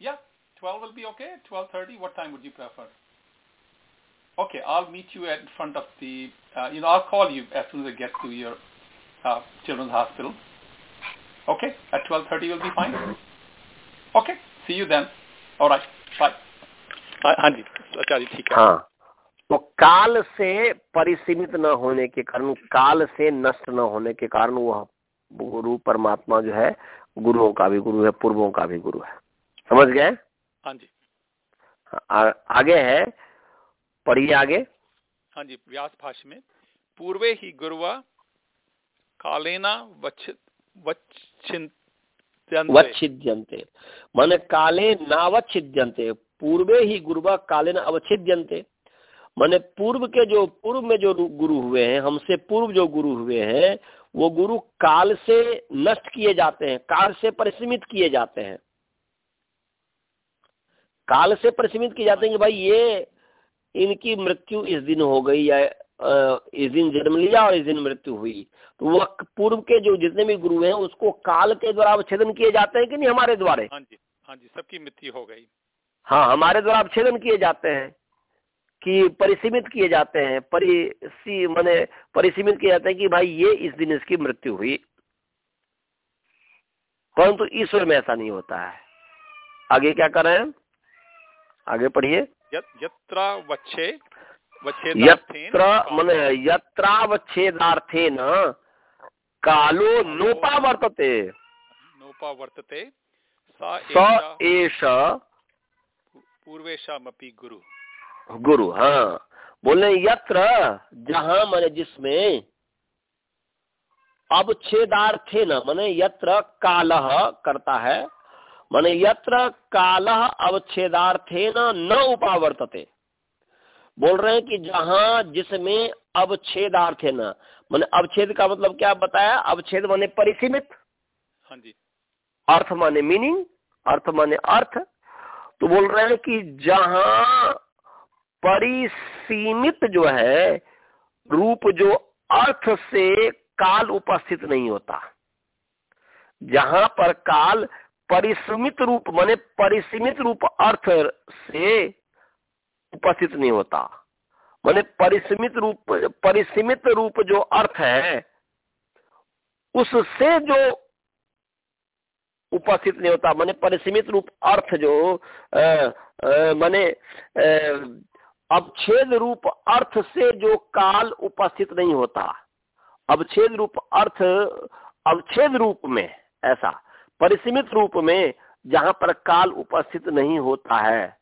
या 12 will be okay 12:30 what time would you prefer? Okay i'll meet you at front of the uh, you know i'll call you as soon as i get to your uh, children's hospital okay at 12:30 will be fine okay see you then all right bye हाँ जी अच्छा जी ठीक है हाँ तो काल से परिसीमित न होने के कारण काल से नष्ट न होने के कारण वह गुरु परमात्मा जो है गुरुओं का भी गुरु है पूर्वों का भी गुरु है समझ गए हाँ जी आ, आगे है पढ़िए आगे। हाँ जी व्यास भाष्य में पूर्वे ही गुरुआ कालेना वच्छिद्यंते मन काले नावच्छिद्यंते पूर्वे ही गुरुवा कालेन अवच्छिद्यंते मैंने पूर्व के जो पूर्व में जो गुरु हुए हैं हमसे पूर्व जो गुरु हुए हैं वो गुरु काल से नष्ट किए जाते हैं काल से परिसीमित किए जाते हैं। काल से परिसीमित किए जाते हैं कि भाई ये इनकी मृत्यु इस दिन हो गई या इस दिन जन्म लिया और इस दिन मृत्यु हुई। तो वह पूर्व के जो जितने भी गुरु हैं उसको काल के द्वारा अवच्छेदन किए जाते हैं कि नहीं हमारे द्वारा? हाँ जी हाँ जी सबकी मृत्यु हो गई। हाँ हमारे द्वारा अवच्छेदन किए जाते हैं कि परिसीमित किए जाते हैं। परिसी मैंने परिसीमित किए जाते हैं कि भाई ये इस दिन इसकी मृत्यु हुई। परंतु ईश्वर में ऐसा नहीं होता है। आगे क्या कर रहे हैं? आगे पढ़िए। यत्र वच्छे यत्र मैंने यत्रावच्छेदार्थे न कालो नोपा वर्तते। नोपा वर्तते। स एष पूर्वेशमपि गुरु। गुरु हाँ। बोले यत्र जहाँ मैंने जिसमें अब छेदार्थे न मैंने यत्र काल करता है। मैंने यत्र काल अवच्छेदार्थे न न उपावर्तते। बोल रहे हैं कि जहाँ जिसमें अवच्छेदार्थे न मैंने अवच्छेद का मतलब क्या बताया? अवच्छेद माने परिसीमित। हाँ जी। अर्थ माने मीनिंग अर्थ माने अर्थ। तो बोल रहे हैं कि जहाँ परिसीमित जो है रूप जो अर्थ से काल उपस्थित नहीं होता। जहाँ पर काल परिसीमित रूप, माने परिसीमित रूप अर्थ से उपस्थित नहीं होता। माने परिसीमित रूप परिसीमित रूप जो अर्थ है, उससे जो उपस्थित नहीं होता। माने परिसीमित रूप अर्थ जो माने अवच्छेद रूप अर्थ से जो काल उपस्थित नहीं होता। अवच्छेद रूप अर्थ, अवच्छेद रूप में ऐसा। परिसीमित रूप में जहाँ पर काल उपस्थित नहीं होता है।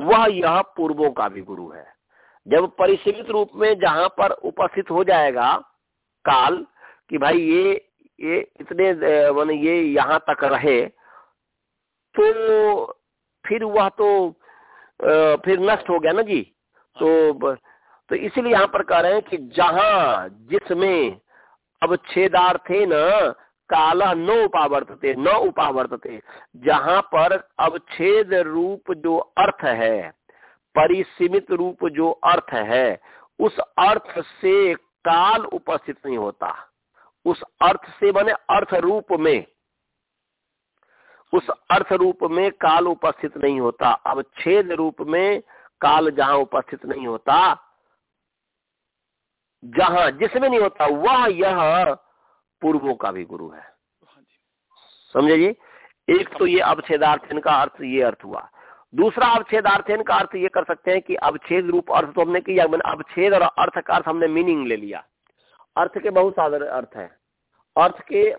वह यह पूर्वों का भी गुरु है। जब परिसीमित रूप में जहाँ पर उपस्थित हो जाएगा काल कि भाई ये ये इतने मान ये यहाँ तक रहे तो फिर वह तो फिर नष्ट हो गया ना जी? तो तो इसीलिए यहाँ पर कह रहे हैं कि जहाँ जिसमें अब छेदार थे न काला न उपावर्तते न उपावर्तते। जहाँ पर अब छेद रूप जो अर्थ है, परिसीमित रूप जो अर्थ है, उस अर्थ से काल उपस्थित नहीं होता। उस अर्थ से बने अर्थ रूप में, उस अर्थ रूप में काल उपस्थित नहीं होता। अब छेद रूप में काल जहाँ उपस्थित नहीं होता, जहाँ जिसमें नहीं होता, वह यह पूर्वों का भी गुरु है। समझे जी? एक तो ये अवच्छेदार्थन का अर्थ ये अर्थ हुआ। दूसरा अवच्छेदार्थन का अर्थ ये कर सकते हैं कि अवच्छेद रूप अर्थ तो हमने किया मैंने अवच्छेद और अर्थ का अर्थ हमने मीनिंग ले लिया। अर्थ के बहुत सारे अर्थ है। अर्थ के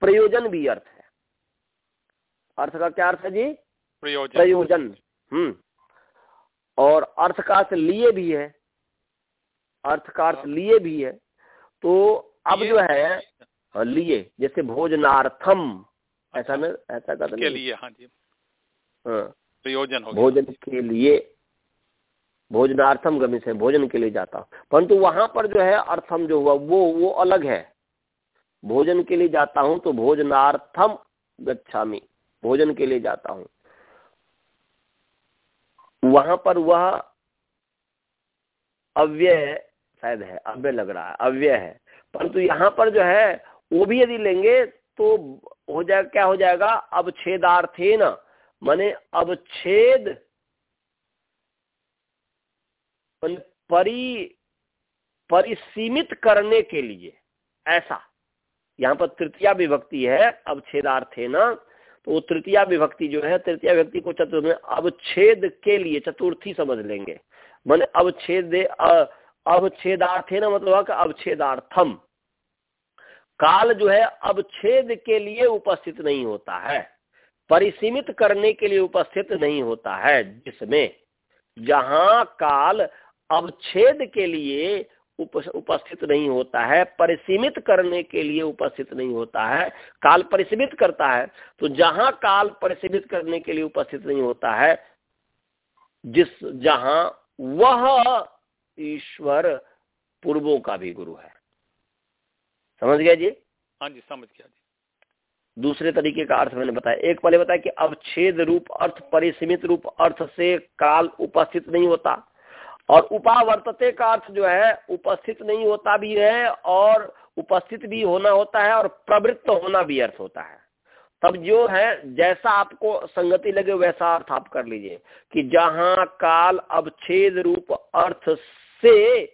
प्रयोजन भी अर्थ है। अर्थ का क्या अर्थ है जी? प्रयोजन। प्रयोजन। हम्म। और अर्थ का अर्थ लिए भी है। अर्थ का अर्थ हाँ। लिए भी है। तो अब जो है हाँ, लिए जैसे भोजनार्थम। ऐसा में ऐसा का के लिए हाँ जी। हाँ। प्रयोजन हो भोजन के लिए भोजनार्थम गमी से भोजन के लिए जाता। हूँ परंतु वहाँ पर जो है अर्थम जो हुआ वो वो अलग है। भोजन के लिए जाता हूँ तो भोजनार्थम गच्छामी। भोजन के लिए जाता हूँ। वहाँ पर वह अव्यय शायद है अव्यय लग रहा है अव्यय है। परंतु यहाँ पर जो है वो भी यदि लेंगे तो हो जाएगा क्या हो जाएगा? अब छेदार्थे न माने अब छेद परि, परिसीमित करने के लिए। ऐसा। यहाँ पर तृतीया विभक्ति है अब छेदार्थे न तो वो तृतीया विभक्ति जो है, तृतीया विभक्ति को चतुर्थ में अब छेद के लिए चतुर्थी समझ लेंगे। मैंने अब छेद अब छेदार्थे न मतलब अब छेदार्थम काल जो है अब छेद के लिए उपस्थित नहीं होता है, परिसीमित करने के लिए उपस्थित नहीं होता है, जिसमें जहाँ काल अब छेद के लिए उपस्थित नहीं होता है, परिसीमित करने के लिए उपस्थित नहीं होता है, काल परिसीमित करता है तो जहाँ काल परिसीमित करने के लिए उपस्थित नहीं होता है, जिस, जहाँ वह ईश्वर पूर्वों का भी गुरु है। समझ गया जी? हाँ जी समझ गया जी। दूसरे तरीके का अर्थ मैंने बताया। एक पहले बताया कि अवच्छेद रूप अर्थ परिसीमित रूप अर्थ से काल उपस्थित नहीं होता और उपावर्तते का अर्थ जो है उपस्थित नहीं होता भी है और उपस्थित भी होना होता है और प्रवृत्त होना भी अर्थ होता है। तब जो है जैसा आपको संगति लगे वैसा अर्थ आप कर लीजिए कि जहाँ काल अवच्छेद रूप अर्थ से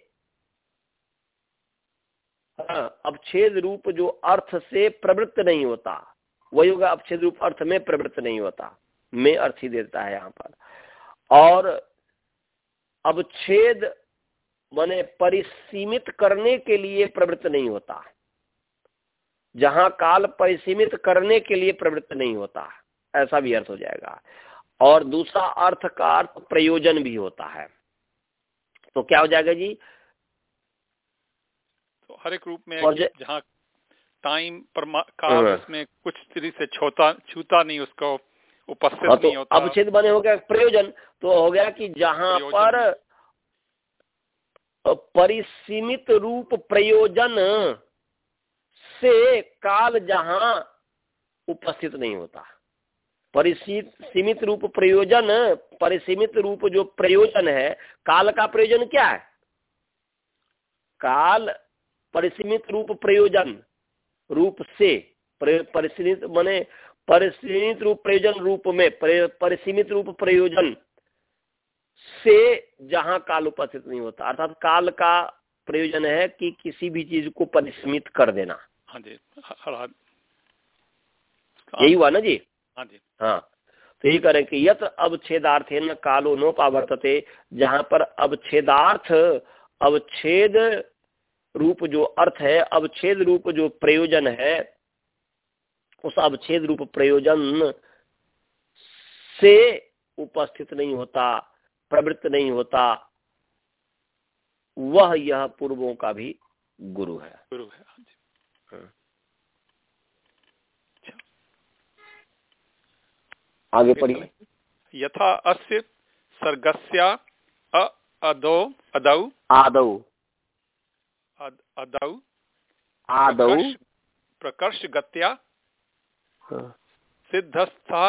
अवच्छेद रूप जो अर्थ से प्रवृत्त नहीं होता। वही होगा, अवच्छेद रूप अर्थ में प्रवृत्त नहीं होता। में अर्थ ही देता है यहाँ पर। और अवच्छेद माने परिसीमित करने के लिए प्रवृत्त नहीं होता। जहाँ काल परिसीमित करने के लिए प्रवृत्त नहीं होता, ऐसा भी अर्थ हो जाएगा। और दूसरा अर्थ का अर्थ प्रयोजन भी होता है। तो क्या हो जाएगा जी? हर एक रूप में जहाँ टाइम काल हाँ। उसमें कुछ तरीके से छोता छूता नहीं उसको उपस्थित हाँ, तो नहीं होता। अब छेद बने हो गया प्रयोजन। तो हो गया कि जहाँ पर परिसीमित रूप प्रयोजन से काल जहाँ उपस्थित नहीं होता। परिसीमित रूप प्रयोजन परिसीमित रूप जो प्रयोजन है काल का प्रयोजन क्या है? काल परिसीमित रूप प्रयोजन। रूप से परिसीमित माने परिसीमित रूप प्रयोजन रूप में परिसीमित रूप प्रयोजन से जहाँ काल उपस्थित नहीं होता। अर्थात काल का प्रयोजन है कि किसी भी चीज़ को परिसीमित कर देना। हाँ जी यही हुआ ना जी? हाँ जी। हाँ तो यही करें कि यथ अवच्छेदार्थ न कालो नोपावर्तते जहाँ पर अवच्छेदार्थ अवच्छेद रूप जो अर्थ है अवच्छेद रूप जो प्रयोजन है उस अवच्छेद रूप प्रयोजन से उपस्थित नहीं होता प्रवृत्त नहीं होता। वह यह पूर्वों का भी गुरु है। गुरु है हाँ हाँ। अच्छा। आगे पढ़िए। यथा अस्य सर्गस्या अदौ अदौ। आदौ। अदौ आदौ। प्रकर्ष गत्या हाँ। सिद्धस्था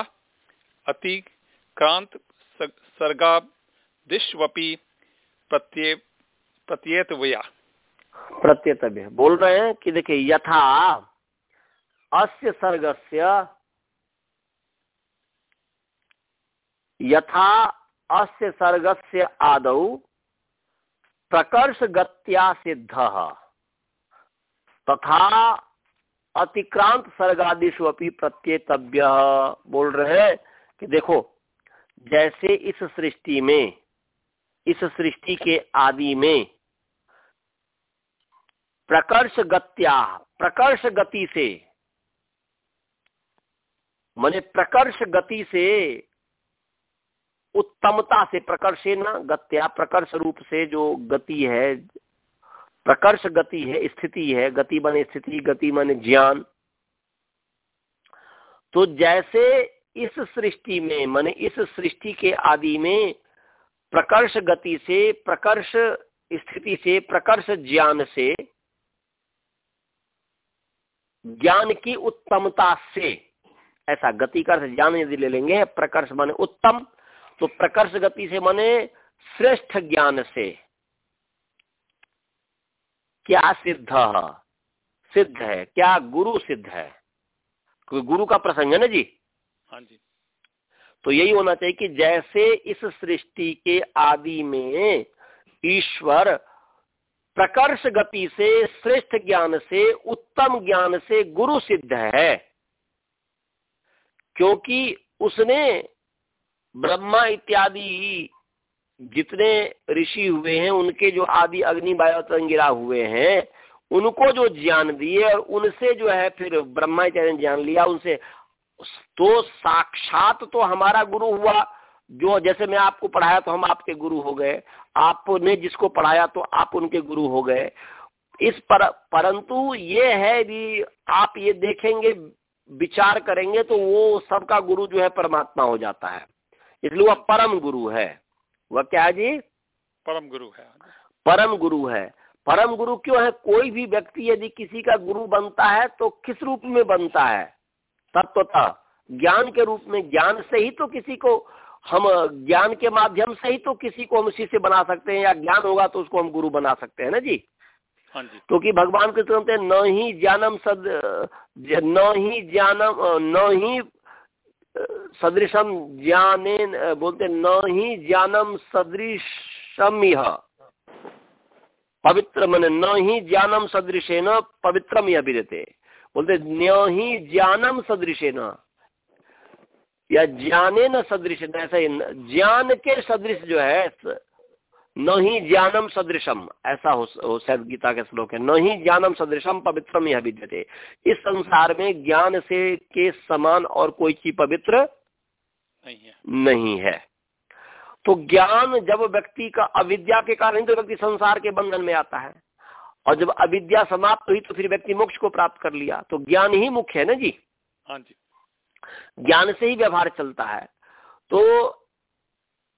अतिक्रांत सर्गा दिश्वपी प्रत्यय प्रत्येत वया प्रत्येतव्य। बोल रहे हैं कि देखिए यथा अस्य सर्गस्य यथा अस्य सर्गस्य आदौ प्रकर्ष गत्या सिद्ध। तथा अतिक्रांत सर्गादिशु अपनी प्रत्येतव्य। बोल रहे हैं कि देखो, जैसे इस सृष्टि में, इस सृष्टि के आदि में प्रकर्ष गत्या प्रकर्ष गति से, मैंने प्रकर्ष गति से उत्तमता से प्रकर्ष न, गत्या प्रकर्ष रूप से जो गति है, प्रकर्ष गति है, स्थिति है, गति बने स्थिति, गति माने ज्ञान। तो जैसे इस सृष्टि में, माने इस सृष्टि के आदि में प्रकर्ष गति से, प्रकर्ष स्थिति से, प्रकर्ष ज्ञान से, ज्ञान की उत्तमता से, ऐसा गति का ज्ञान यदि ले लेंगे, प्रकर्ष माने उत्तम तो प्रकर्ष गति से माने श्रेष्ठ ज्ञान से। क्या सिद्ध? सिद्ध है। क्या गुरु सिद्ध है? क्योंकि गुरु का प्रसंग है ना जी? हाँ जी। तो यही होना चाहिए कि जैसे इस सृष्टि के आदि में ईश्वर प्रकर्ष गति से श्रेष्ठ ज्ञान से उत्तम ज्ञान से गुरु सिद्ध है क्योंकि उसने ब्रह्मा इत्यादि जितने ऋषि हुए हैं, उनके जो आदि अग्नि वायुतंगिरा हुए हैं, उनको जो ज्ञान दिए और उनसे जो है फिर ब्रह्मा इत्यादि ने ज्ञान लिया, उनसे तो साक्षात तो हमारा गुरु हुआ। जो जैसे मैं आपको पढ़ाया तो हम आपके गुरु हो गए। आपने जिसको पढ़ाया तो आप उनके गुरु हो गए। इस पर, परंतु ये है भी आप ये देखेंगे, विचार करेंगे तो वो सबका गुरु जो है परमात्मा हो जाता है। इसलिए वह परम गुरु है। वह क्या है जी? परम गुरु है। परम गुरु है। परम गुरु क्यों है? कोई भी व्यक्ति यदि किसी का गुरु बनता है तो किस रूप में बनता है? तत्वता। ज्ञान के रूप में ज्ञान से ही तो किसी को हम ज्ञान के माध्यम से ही तो किसी को हम शिष्य बना सकते हैं या ज्ञान होगा तो उसको हम गुरु बना सकते हैं ना जी? हाँ जी। क्योंकि भगवान के कहते न ही ज्ञानम सद न ही ज्ञानम न ही सदृशम ज्ञाने बोलते न ही ज्ञानम सदृशम यह पवित्र मन न ही ज्ञानम सदृश न पवित्रम यह विदते बोलते न ही ज्ञानम सदृश न या ज्ञाने न सदृश ऐसा ज्ञान के सदृश जो है न ही ज्ञानम सदृशम ऐसा हो, शायद गीता के श्लोक है न ही ज्ञानम सदृशम पवित्रम यह विद्यते। इस संसार में ज्ञान से के समान और कोई चीज़ पवित्र नहीं है। नहीं है। तो ज्ञान जब व्यक्ति का अविद्या के कारण तो व्यक्ति संसार के बंधन में आता है और जब अविद्या समाप्त हुई तो फिर व्यक्ति मोक्ष को प्राप्त कर लिया। तो ज्ञान ही मुख्य है ना जी? हाँ जी। ज्ञान से ही व्यवहार चलता है। तो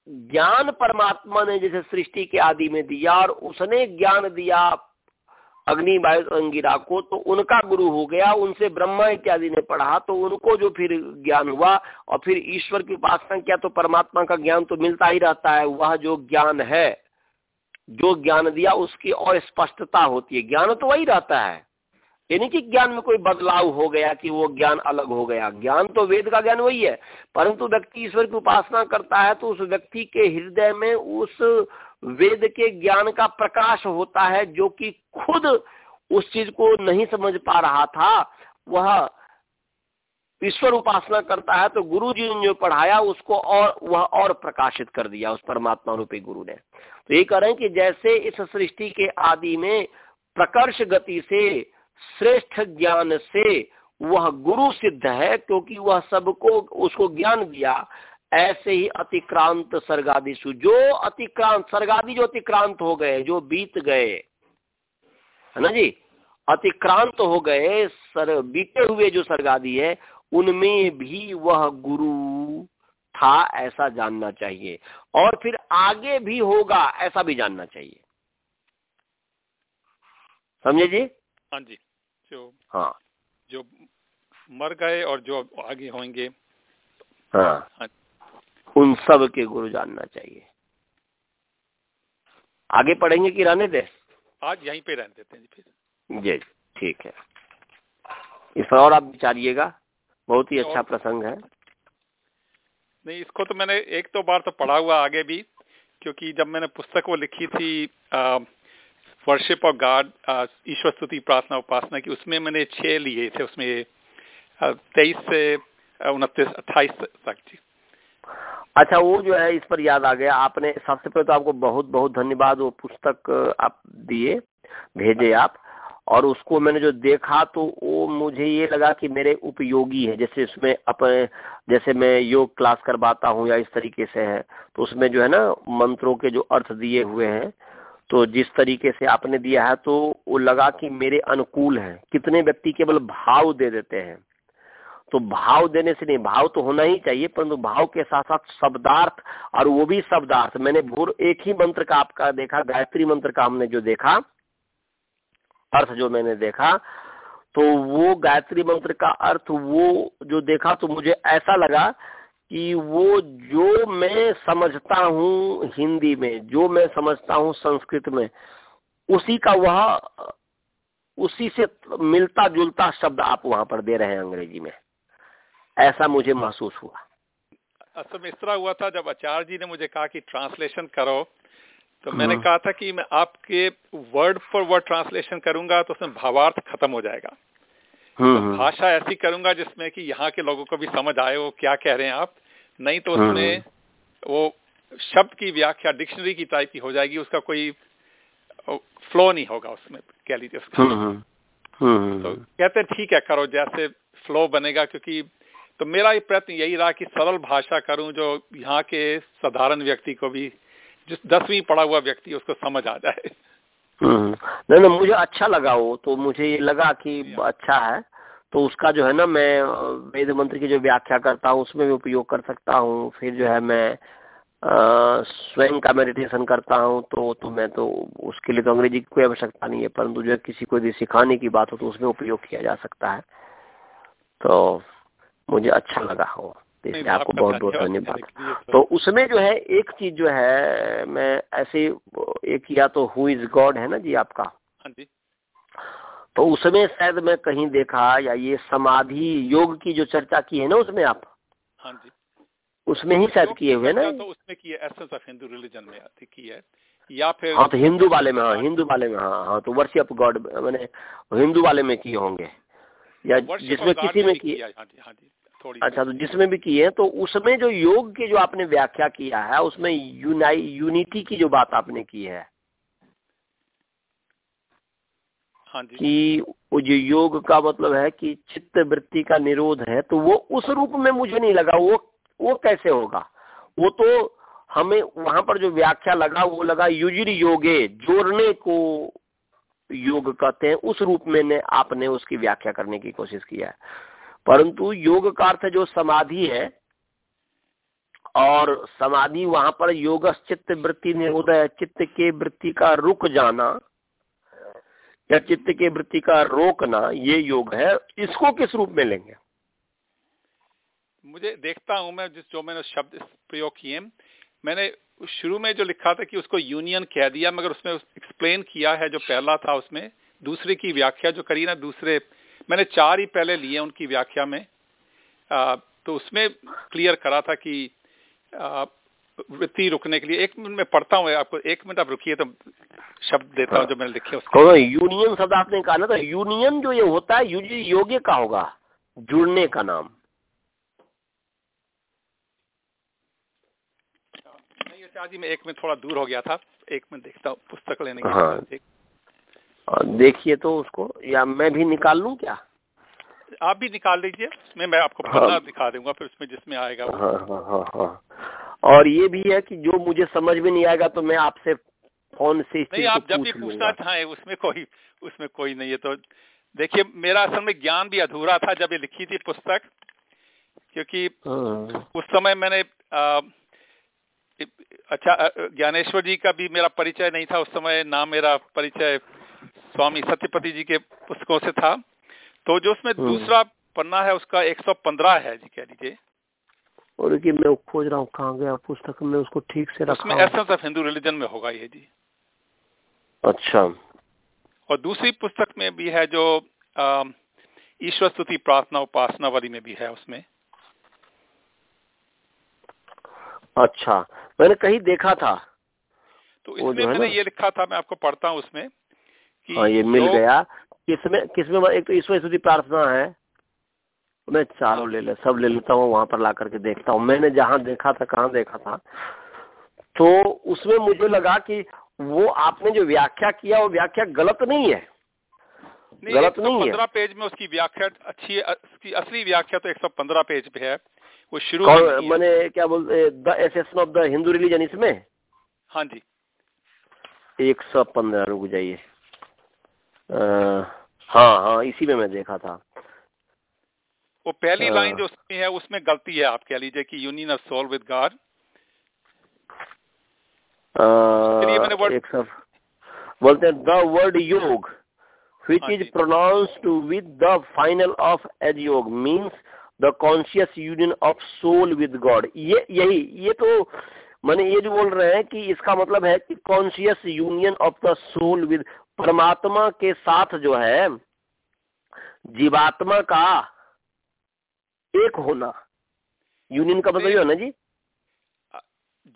ज्ञान परमात्मा ने जैसे सृष्टि के आदि में दिया और उसने ज्ञान दिया अग्नि वायु अंगिरा को तो उनका गुरु हो गया, उनसे ब्रह्मा इत्यादि ने पढ़ा तो उनको जो फिर ज्ञान हुआ और फिर ईश्वर की उपासना किया तो परमात्मा का ज्ञान तो मिलता ही रहता है, वह जो ज्ञान है, जो ज्ञान दिया, उसकी और स्पष्टता होती है। ज्ञान तो वही रहता है। यानी कि ज्ञान में कोई बदलाव हो गया कि वो ज्ञान अलग हो गया। ज्ञान तो वेद का ज्ञान वही है, परंतु व्यक्ति ईश्वर की उपासना करता है तो उस व्यक्ति के हृदय में उस वेद के ज्ञान का प्रकाश होता है जो कि खुद उस चीज़ को नहीं समझ पा रहा था। वह ईश्वर उपासना करता है तो गुरु जी ने जो पढ़ाया उसको और, वह और प्रकाशित कर दिया उस परमात्मा रूपी गुरु ने। तो ये कह रहे हैं कि जैसे इस सृष्टि के आदि में प्रकर्ष गति से श्रेष्ठ ज्ञान से वह गुरु सिद्ध है, क्योंकि वह सबको, उसको ज्ञान दिया। ऐसे ही अतिक्रांत सर्गादिशु जो अतिक्रांत सर्गादि जो अतिक्रांत हो गए, जो बीत गए, है ना जी? अतिक्रांत हो गए सर बीते हुए जो सर्गादि है, उनमें भी वह गुरु था, ऐसा जानना चाहिए। और फिर आगे भी होगा, ऐसा भी जानना चाहिए। समझे जी? हाँ जी। जो हाँ। जो मर गए और जो आगे होंगे। हाँ, हाँ। उन सब के गुरु जानना चाहिए। आगे पढ़ेंगे कि रहने दे? आज यहीं पे रहने देते हैं फिर। जी ठीक है। इस पर और आप विचारिएगा। बहुत ही अच्छा प्रसंग है। नहीं इसको तो मैंने एक तो बार तो पढ़ा हुआ आगे भी क्योंकि जब मैंने पुस्तक वो लिखी थी वर्शिप ऑफ़ गॉड ईश्वर स्तुति प्रार्थना उपासना की उसमें मैंने छह लिए थे उसमें तेईस से उनतीस अट्ठाईस तक जी अच्छा वो जो है इस पर याद आ गया। आपने सबसे पहले तो आपको बहुत बहुत धन्यवाद वो पुस्तक आप दिए भेजे आप। और उसको मैंने जो देखा तो वो मुझे ये लगा कि मेरे उपयोगी है। जैसे इसमें अपने जैसे मैं योग क्लास करवाता हूँ या इस तरीके से है तो उसमें जो है ना मंत्रों के जो अर्थ दिए हुए हैं तो जिस तरीके से आपने दिया है तो वो लगा कि मेरे अनुकूल है। कितने व्यक्ति केवल भाव दे देते हैं। तो भाव देने से नहीं, भाव तो होना ही चाहिए, परंतु भाव के साथ साथ शब्दार्थ, और वो भी शब्दार्थ। मैंने भूर एक ही मंत्र का आपका देखा, गायत्री मंत्र का हमने जो देखा, अर्थ जो मैंने देखा तो वो गायत्री मंत्र का अर्थ, वो जो देखा तो मुझे ऐसा लगा कि वो जो मैं समझता हूँ हिंदी में जो मैं समझता हूँ संस्कृत में उसी का वह उसी से मिलता जुलता शब्द आप वहाँ पर दे रहे हैं अंग्रेज़ी में ऐसा मुझे महसूस हुआ असल में इस तरह हुआ था जब आचार्य जी ने मुझे कहा कि ट्रांसलेशन करो तो मैंने हाँ। कहा था कि मैं आपके वर्ड फॉर वर्ड ट्रांसलेशन करूँगा तो उसमें भावार्थ खत्म हो जाएगा हाँ, तो हाँ। भाषा ऐसी करूँगा जिसमें कि यहाँ के लोगों को भी समझ आए वो क्या कह रहे हैं आप नहीं तो उसमें वो शब्द की व्याख्या डिक्शनरी की टाइप की हो जाएगी उसका कोई फ्लो नहीं होगा उसमें कह लीजिए उसका। तो कहते हैं ठीक है करो जैसे फ्लो बनेगा क्योंकि तो मेरा प्रयत्न यही रहा कि सरल भाषा करूँ जो यहाँ के साधारण व्यक्ति को भी जिस दसवीं पढ़ा हुआ व्यक्ति उसको समझ आ जाए। नहीं नहीं मुझे अच्छा लगा वो तो मुझे ये लगा कि अच्छा है। तो उसका जो है ना मैं वेद मंत्र की जो व्याख्या करता हूँ उसमें भी उपयोग कर सकता हूँ। फिर जो है मैं स्वयं का मेडिटेशन करता हूँ तो तो मैं तो उसके लिए तो अंग्रेज़ी की कोई आवश्यकता नहीं है परंतु जो है किसी को यदि सिखाने की बात हो तो उसमें उपयोग किया जा सकता है। तो मुझे अच्छा लगा हो। इसलिए आपको बहुत बहुत धन्यवाद। तो उसमें जो है एक चीज़ जो है मैं ऐसे एक या तो हु इज़ गॉड है ना जी आपका? हाँ जी। तो उसमें शायद मैं कहीं देखा या ये समाधि योग की जो चर्चा की है ना उसमें आप? हाँ जी। उसमें ही शायद किए हुए ना तो उसमें किए एसेंस ऑफ़ हिंदू रिलीजन में की है। या फिर हाँ तो हिंदू वाले में हाँ हिंदू वाले में हाँ हाँ तो वर्शिप गॉड मैंने हिंदू वाले में किए होंगे। या जिसमें किसी में किए? हाँ हाँ अच्छा तो जिसमें भी किए है तो उसमें जो योग की जो आपने व्याख्या किया है उसमें यूनाई यूनिटी की जो बात आपने की है हाँ कि जो योग का मतलब है कि चित्त वृत्ति का निरोध है तो वो उस रूप में मुझे नहीं लगा, वो वो कैसे होगा? वो तो हमें वहाँ पर जो व्याख्या लगा, वो लगा युजरी योगे, जोड़ने को योग कहते हैं। उस रूप में ने, आपने उसकी व्याख्या करने की कोशिश किया है। परंतु योग का अर्थ जो समाधि है, और समाधि वहाँ पर योग चित्त वृत्ति निरोधय चित्त के वृत्ति का रुक जाना या चित्त के वृत्ति का रोकना ये योग है इसको किस रूप में लेंगे? मुझे देखता हूँ मैं जिस जो मैंने शब्द प्रयोग किए मैंने शुरू में जो लिखा था कि उसको यूनियन कह दिया मगर उसमें एक्सप्लेन किया है जो पहला था उसमें दूसरे की व्याख्या जो करी ना दूसरे मैंने चार ही पहले लिए उनकी व्याख्या में। आ, तो उसमें क्लियर करा था कि वृत्ति रुकने के लिए एक मिनट में पढ़ता हूँ आपको एक मिनट आप रुकिए तो शब्द देता हूँ जो मैंने लिखे उसको यूनियन शब्द आपने कहा ना तो यूनियन जो ये होता है योग्य का होगा? जुड़ने का नाम। जी मैं एक मिनट थोड़ा दूर हो गया था एक मिनट देखता हूँ पुस्तक लेने के हाँ। देखिए तो उसको या मैं भी निकाल लूँ क्या? आप भी निकाल लीजिए। मैं मैं आपको हाँ, दिखा दूँगा फिर उसमें जिसमें आएगा हाँ, हाँ, हाँ, हाँ। और ये भी है कि जो मुझे समझ में नहीं आएगा तो मैं आपसे फ़ोन से नहीं आप जब भी पूछना चाहें उसमें कोई उसमें कोई नहीं है। तो देखिए मेरा असल में ज्ञान भी अधूरा था जब ये लिखी थी पुस्तक क्योंकि हाँ। उस समय मैंने आ, अच्छा ज्ञानेश्वर जी का भी मेरा परिचय नहीं था। उस समय ना मेरा परिचय स्वामी सत्यपति जी के पुस्तकों से था। तो जो उसमें हम्म। दूसरा पन्ना है उसका 115 है जी कह लीजिए। और कि मैं खोज रहा हूँ कहाँ गया पुस्तक में उसको ठीक से रखा उसमें एसेंस ऑफ़ हिंदू रिलीजन में होगा ये जी। अच्छा। और दूसरी पुस्तक में भी है जो ईश्वर स्तुति प्रार्थना उपासना वाली में भी है उसमें। अच्छा। मैंने कहीं देखा था। तो इसमें मैंने ये लिखा था मैं आपको पढ़ता हूँ उसमें। हाँ ये मिल गया। किसमें किसमें एक तो ईश्वर स्तुति प्रार्थना है। मैं चारों ले ले सब ले लेता हूँ वहाँ पर ला करके देखता हूँ। मैंने जहाँ देखा था कहाँ देखा था तो उसमें मुझे लगा कि वो आपने जो व्याख्या किया वो व्याख्या गलत नहीं है। नहीं, गलत नहीं है। पंद्रह पेज में उसकी व्याख्या अच्छी है उसकी असली व्याख्या तो एक सौ पंद्रह पेज पे है। वो शुरू मैंने क्या बोलते the essence of the Hindu religion इसमें? हाँ जी। एक सौ पंद्रह रुक जाइए। हाँ हाँ इसी में मैं देखा था। वो पहली लाइन जो उसमें है उसमें गलती है आप कह लीजिए कि union of soul with God बोलते हैं the word yoga which is pronounced with the final of edge yoga means the conscious union of soul with God ये यही ये तो मैंने ये जो बोल रहे हैं कि इसका मतलब है कि conscious union of the soul with परमात्मा के साथ जो है जीवात्मा का एक होना। यूनियन का मतलब ना जी।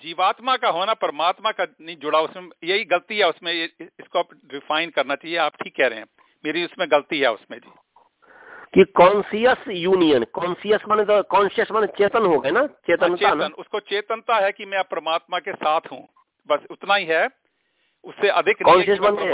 जीवात्मा का होना परमात्मा का नहीं जुड़ा उसमें यही गलती है उसमें इसको आप रिफाइन करना चाहिए आप ठीक कह रहे हैं। मेरी उसमें गलती है उसमें जी। कि कॉन्सियस यूनियन कॉन्सियस माने तो कॉन्शियस माने चेतन हो गए ना चेतन चेतन ना? उसको चेतनता है कि मैं परमात्मा के साथ हूँ। बस उतना ही है उससे अधिक कॉन्शियस माने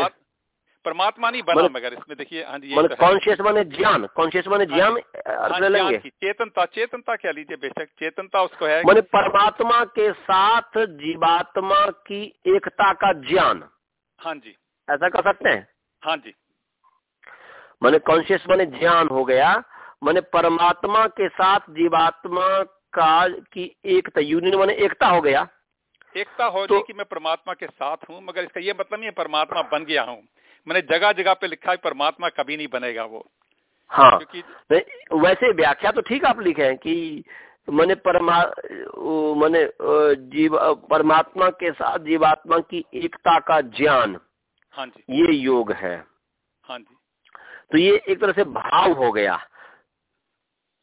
परमात्मा नहीं बना मगर इसमें देखिए हाँ जी कॉन्शियस तो माने ज्ञान कॉन्शियस माने हाँ ज्ञान हाँ चेतनता चेतनता क्या लीजिए बेशक चेतनता उसको है। माने परमात्मा के साथ जीवात्मा की एकता का ज्ञान। हाँ जी। ऐसा कर सकते हैं? हाँ जी। मैंने कॉन्शियस मैंने ज्ञान हो गया। मैंने परमात्मा के साथ जीवात्मा का की एकता यूनियन मैंने एकता हो गया। एकता हो तो, कि मैं परमात्मा के साथ हूँ मगर इसका ये मतलब नहीं है परमात्मा बन गया हूँ। मैंने जगह जगह पे लिखा है परमात्मा कभी नहीं बनेगा वो। हाँ। क्योंकि वैसे व्याख्या तो ठीक आप लिखे हैं कि मैंने परमा मैंने जीव परमात्मा के साथ जीवात्मा की एकता का ज्ञान हाँ जी। ये योग है। हाँ जी। तो ये एक तरह से भाव हो गया।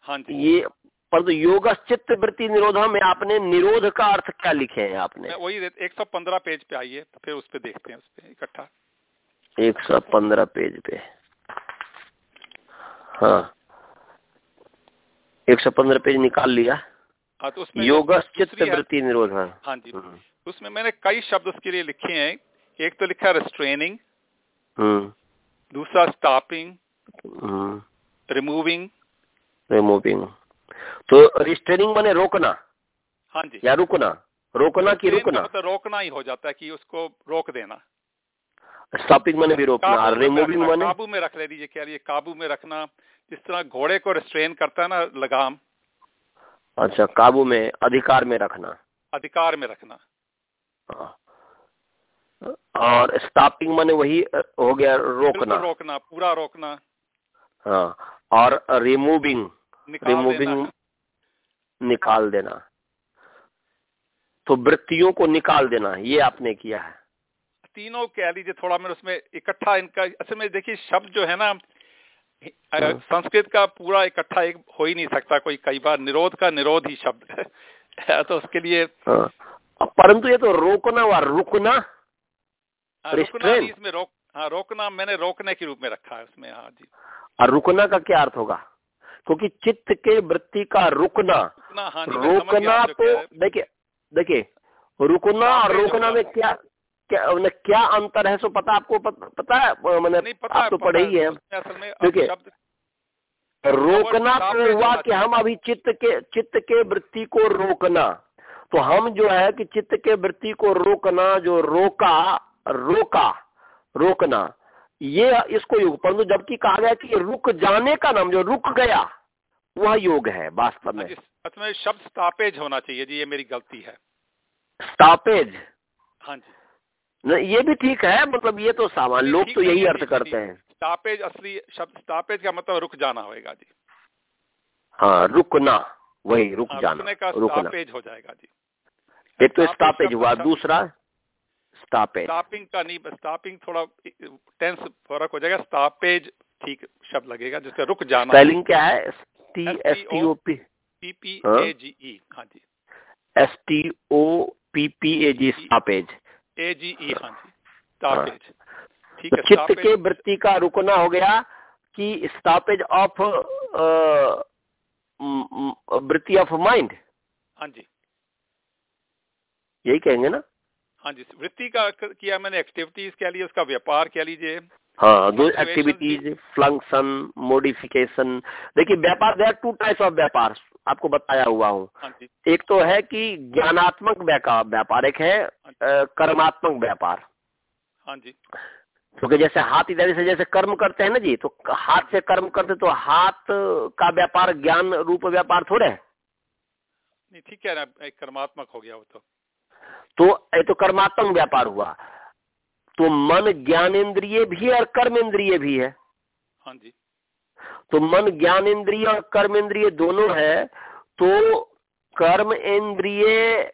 हाँ जी। ये परंतु योग चित्त वृत्ति निरोध में आपने निरोध का अर्थ क्या लिखे हैं आपने? वही एक सौ पंद्रह पेज पे आइए फिर उस पर देखते हैं उस पर इकट्ठा। एक सौ पंद्रह पेज पे। हाँ। एक सौ पंद्रह पेज निकाल लिया। हाँ तो उसमें योग चित्त वृत्ति निरोध हाँ। जी। हम्म। उसमें मैंने कई शब्द उसके लिए लिखे हैं। एक तो लिखा रेस्ट्रेनिंग हम्म। दूसरा स्टॉपिंग रिमूविंग रिमूविंग तो रिस्ट्रेनिंग मैंने रोकना। हाँ जी। या रुकना। रोकना की रुकना? मतलब रोकना ही हो जाता है कि उसको रोक देना। स्टॉपिंग मैंने भी रोकना रिमूविंग मैंने? काबू में रख ले दीजिए क्या ये काबू में रखना जिस तरह घोड़े को रिस्ट्रेन करता है ना लगाम। अच्छा काबू में अधिकार में रखना। अधिकार में रखना। हाँ। और स्टॉपिंग मैंने वही हो गया रोकना। रोकना पूरा रोकना। हाँ और रिमूविंग रिमूविंग निकाल देना। तो वृत्तियों को निकाल देना ये आपने किया है। तीनों कह लीजिए थोड़ा मैं उसमें इकट्ठा इनका असल में देखिए शब्द जो है ना हाँ। संस्कृत का पूरा इकट्ठा एक हो ही नहीं सकता कोई कई बार निरोध का निरोध ही शब्द है। तो उसके लिए हाँ। परंतु ये तो रोकना व रुकना? हाँ, रुकना इसमें रोक हाँ रोकना मैंने रोकने के रूप में रखा है उसमें हाँ जी। और रुकना का क्या अर्थ होगा? क्योंकि चित्त के वृत्ति का रुकना हाँ रोकना तो देखिए देखिए रुकना और रोकना में क्या क्या क्या अंतर है सो पता आपको पता है मैंने आप तो पढ़े ही है देखिए रोकना तो हुआ कि हम अभी चित्त के चित्त के वृत्ति को रोकना। तो हम जो है कि चित्त के वृत्ति को रोकना जो रोका रोका रोकना ये इसको योग परंतु जबकि कहा गया कि रुक जाने का नाम जो रुक गया वह योग है वास्तव में। में शब्द स्टापेज होना चाहिए जी ये मेरी गलती है। स्टापेज हाँ जी। ये भी ठीक है मतलब ये तो सामान्य लोग तो यही अर्थ करते हैं। स्टापेज असली शब्द स्टापेज का मतलब रुक जाना होगा जी। हाँ रुकना वही रुक हाँ, जाना का रुकना। हो जाएगा जी। एक तो स्टापेज हुआ दूसरा स्टॉपेज। स्टॉपिंग का नहीं स्टॉपिंग थोड़ा टेंस फ़र्क हो जाएगा स्टॉपेज ठीक शब्द लगेगा जिसका रुक जाना। स्पेलिंग क्या है? T S T O P P P A G E हाँ जी। S T O P P A G stoppage. A G E हाँ जी। स्टॉपेज ठीक है चित्त के वृत्ति का रुकना हो गया कि स्टॉपेज ऑफ़ वृत्ति ऑफ़ माइंड हाँ जी। यही कहेंगे ना? हाँ जी वृत्ति का किया मैंने एक्टिविटीज़ कह लिए उसका व्यापार कह लीजिए। हाँ दो एक्टिविटीज़ फ़ंक्शन मोडिफिकेशन देखिए व्यापार देर टू टाइप्स ऑफ़ व्यापार। आपको बताया हुआ हूँ। हाँ एक तो है कि ज्ञानात्मक व्यापार एक है हाँ कर्मात्मक व्यापार। हाँ जी। क्योंकि जैसे हाथ इधर से जैसे कर्म करते हैं ना जी तो हाथ से कर्म करते तो हाथ का व्यापार ज्ञान रूप व्यापार थोड़े नहीं ठीक है ना एक कर्मात्मक हो गया वो तो। तो ये तो कर्मात्मक व्यापार हुआ। तो मन ज्ञानेन्द्रिय भी है और कर्म इंद्रिय भी है। हाँ जी। तो मन ज्ञान इंद्रिय और कर्म इंद्रिय दोनों है तो कर्म इंद्रिय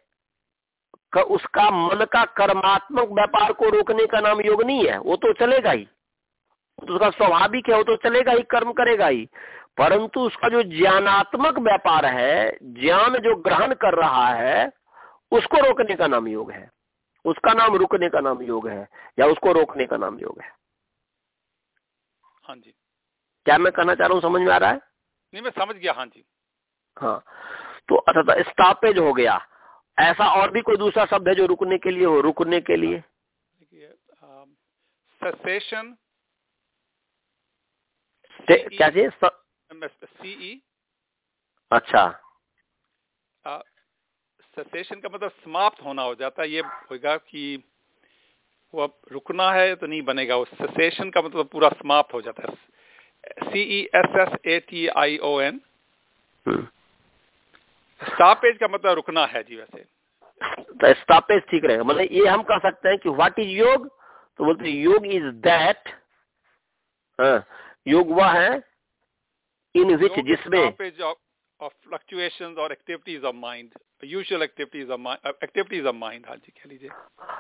का उसका मन का कर्मात्मक व्यापार को रोकने का नाम योग नहीं है, वो तो चलेगा ही। तो उसका स्वाभाविक है, वो तो चलेगा ही, कर्म करेगा ही। परंतु उसका जो ज्ञानात्मक व्यापार है, ज्ञान जो ग्रहण कर रहा है, उसको रोकने का नाम योग है। उसका नाम रुकने का नाम योग है, या उसको रोकने का नाम योग है। हाँ जी। क्या मैं कहना चाह रहा हूँ समझ में आ रहा है? नहीं मैं समझ गया हाँ जी। हाँ। तो अर्थात स्टॉपेज हो गया। ऐसा और भी कोई दूसरा शब्द है जो रुकने के लिए हो? रुकने के लिए। सेशन क्या चाहिए? सीई अच्छा। सेशन का मतलब समाप्त होना हो जाता है। ये होगा कि वो अब रुकना है तो नहीं बनेगा। वो सेशन का मतलब पूरा समाप्त हो जाता है। एन स्टॉपेज का मतलब रुकना है जी वैसे। तो स्टॉपेज ठीक रहेगा। मतलब ये हम कह सकते हैं कि व्हाट इज़ योग? तो बोलते योग इज़ दैट योग वह है इन विच जिसमें of fluctuations or activities of mind usual activities of mind activities of mind हाँ जी कह लीजिए।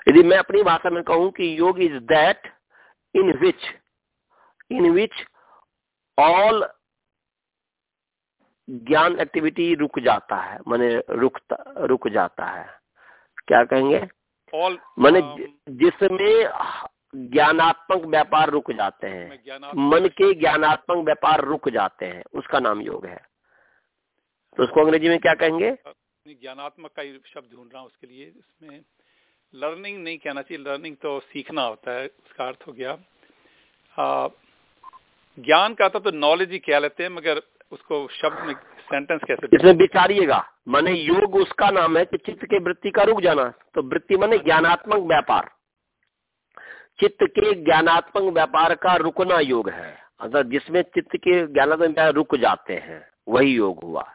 यदि मैं अपनी भाषा में कहूँ कि yoga is that in which in which all ज्ञान एक्टिविटी रुक जाता है मैंने रुकता रुक जाता है। क्या कहेंगे? ऑल मैंने um, जिसमें ज्ञानात्मक व्यापार रुक जाते हैं मन के ज्ञानात्मक व्यापार रुक जाते हैं उसका नाम योग है। तो उसको अंग्रेज़ी में क्या कहेंगे? ज्ञानात्मक का शब्द ढूंढ रहा हूँ उसके लिए इसमें लर्निंग नहीं कहना चाहिए लर्निंग तो सीखना होता है उसका अर्थ हो गया। ज्ञान का तो नॉलेज ही कह लेते हैं मगर उसको शब्द में सेंटेंस कैसे इसमें विचारिएगा माने योग उसका नाम है कि चित्त के वृत्ति का रुक जाना। तो वृत्ति माने ज्ञानात्मक व्यापार। चित्त के ज्ञानात्मक व्यापार का रुकना योग है। अगर जिसमें चित्त के ज्ञानात्मक व्यापार रुक जाते हैं वही योग हुआ।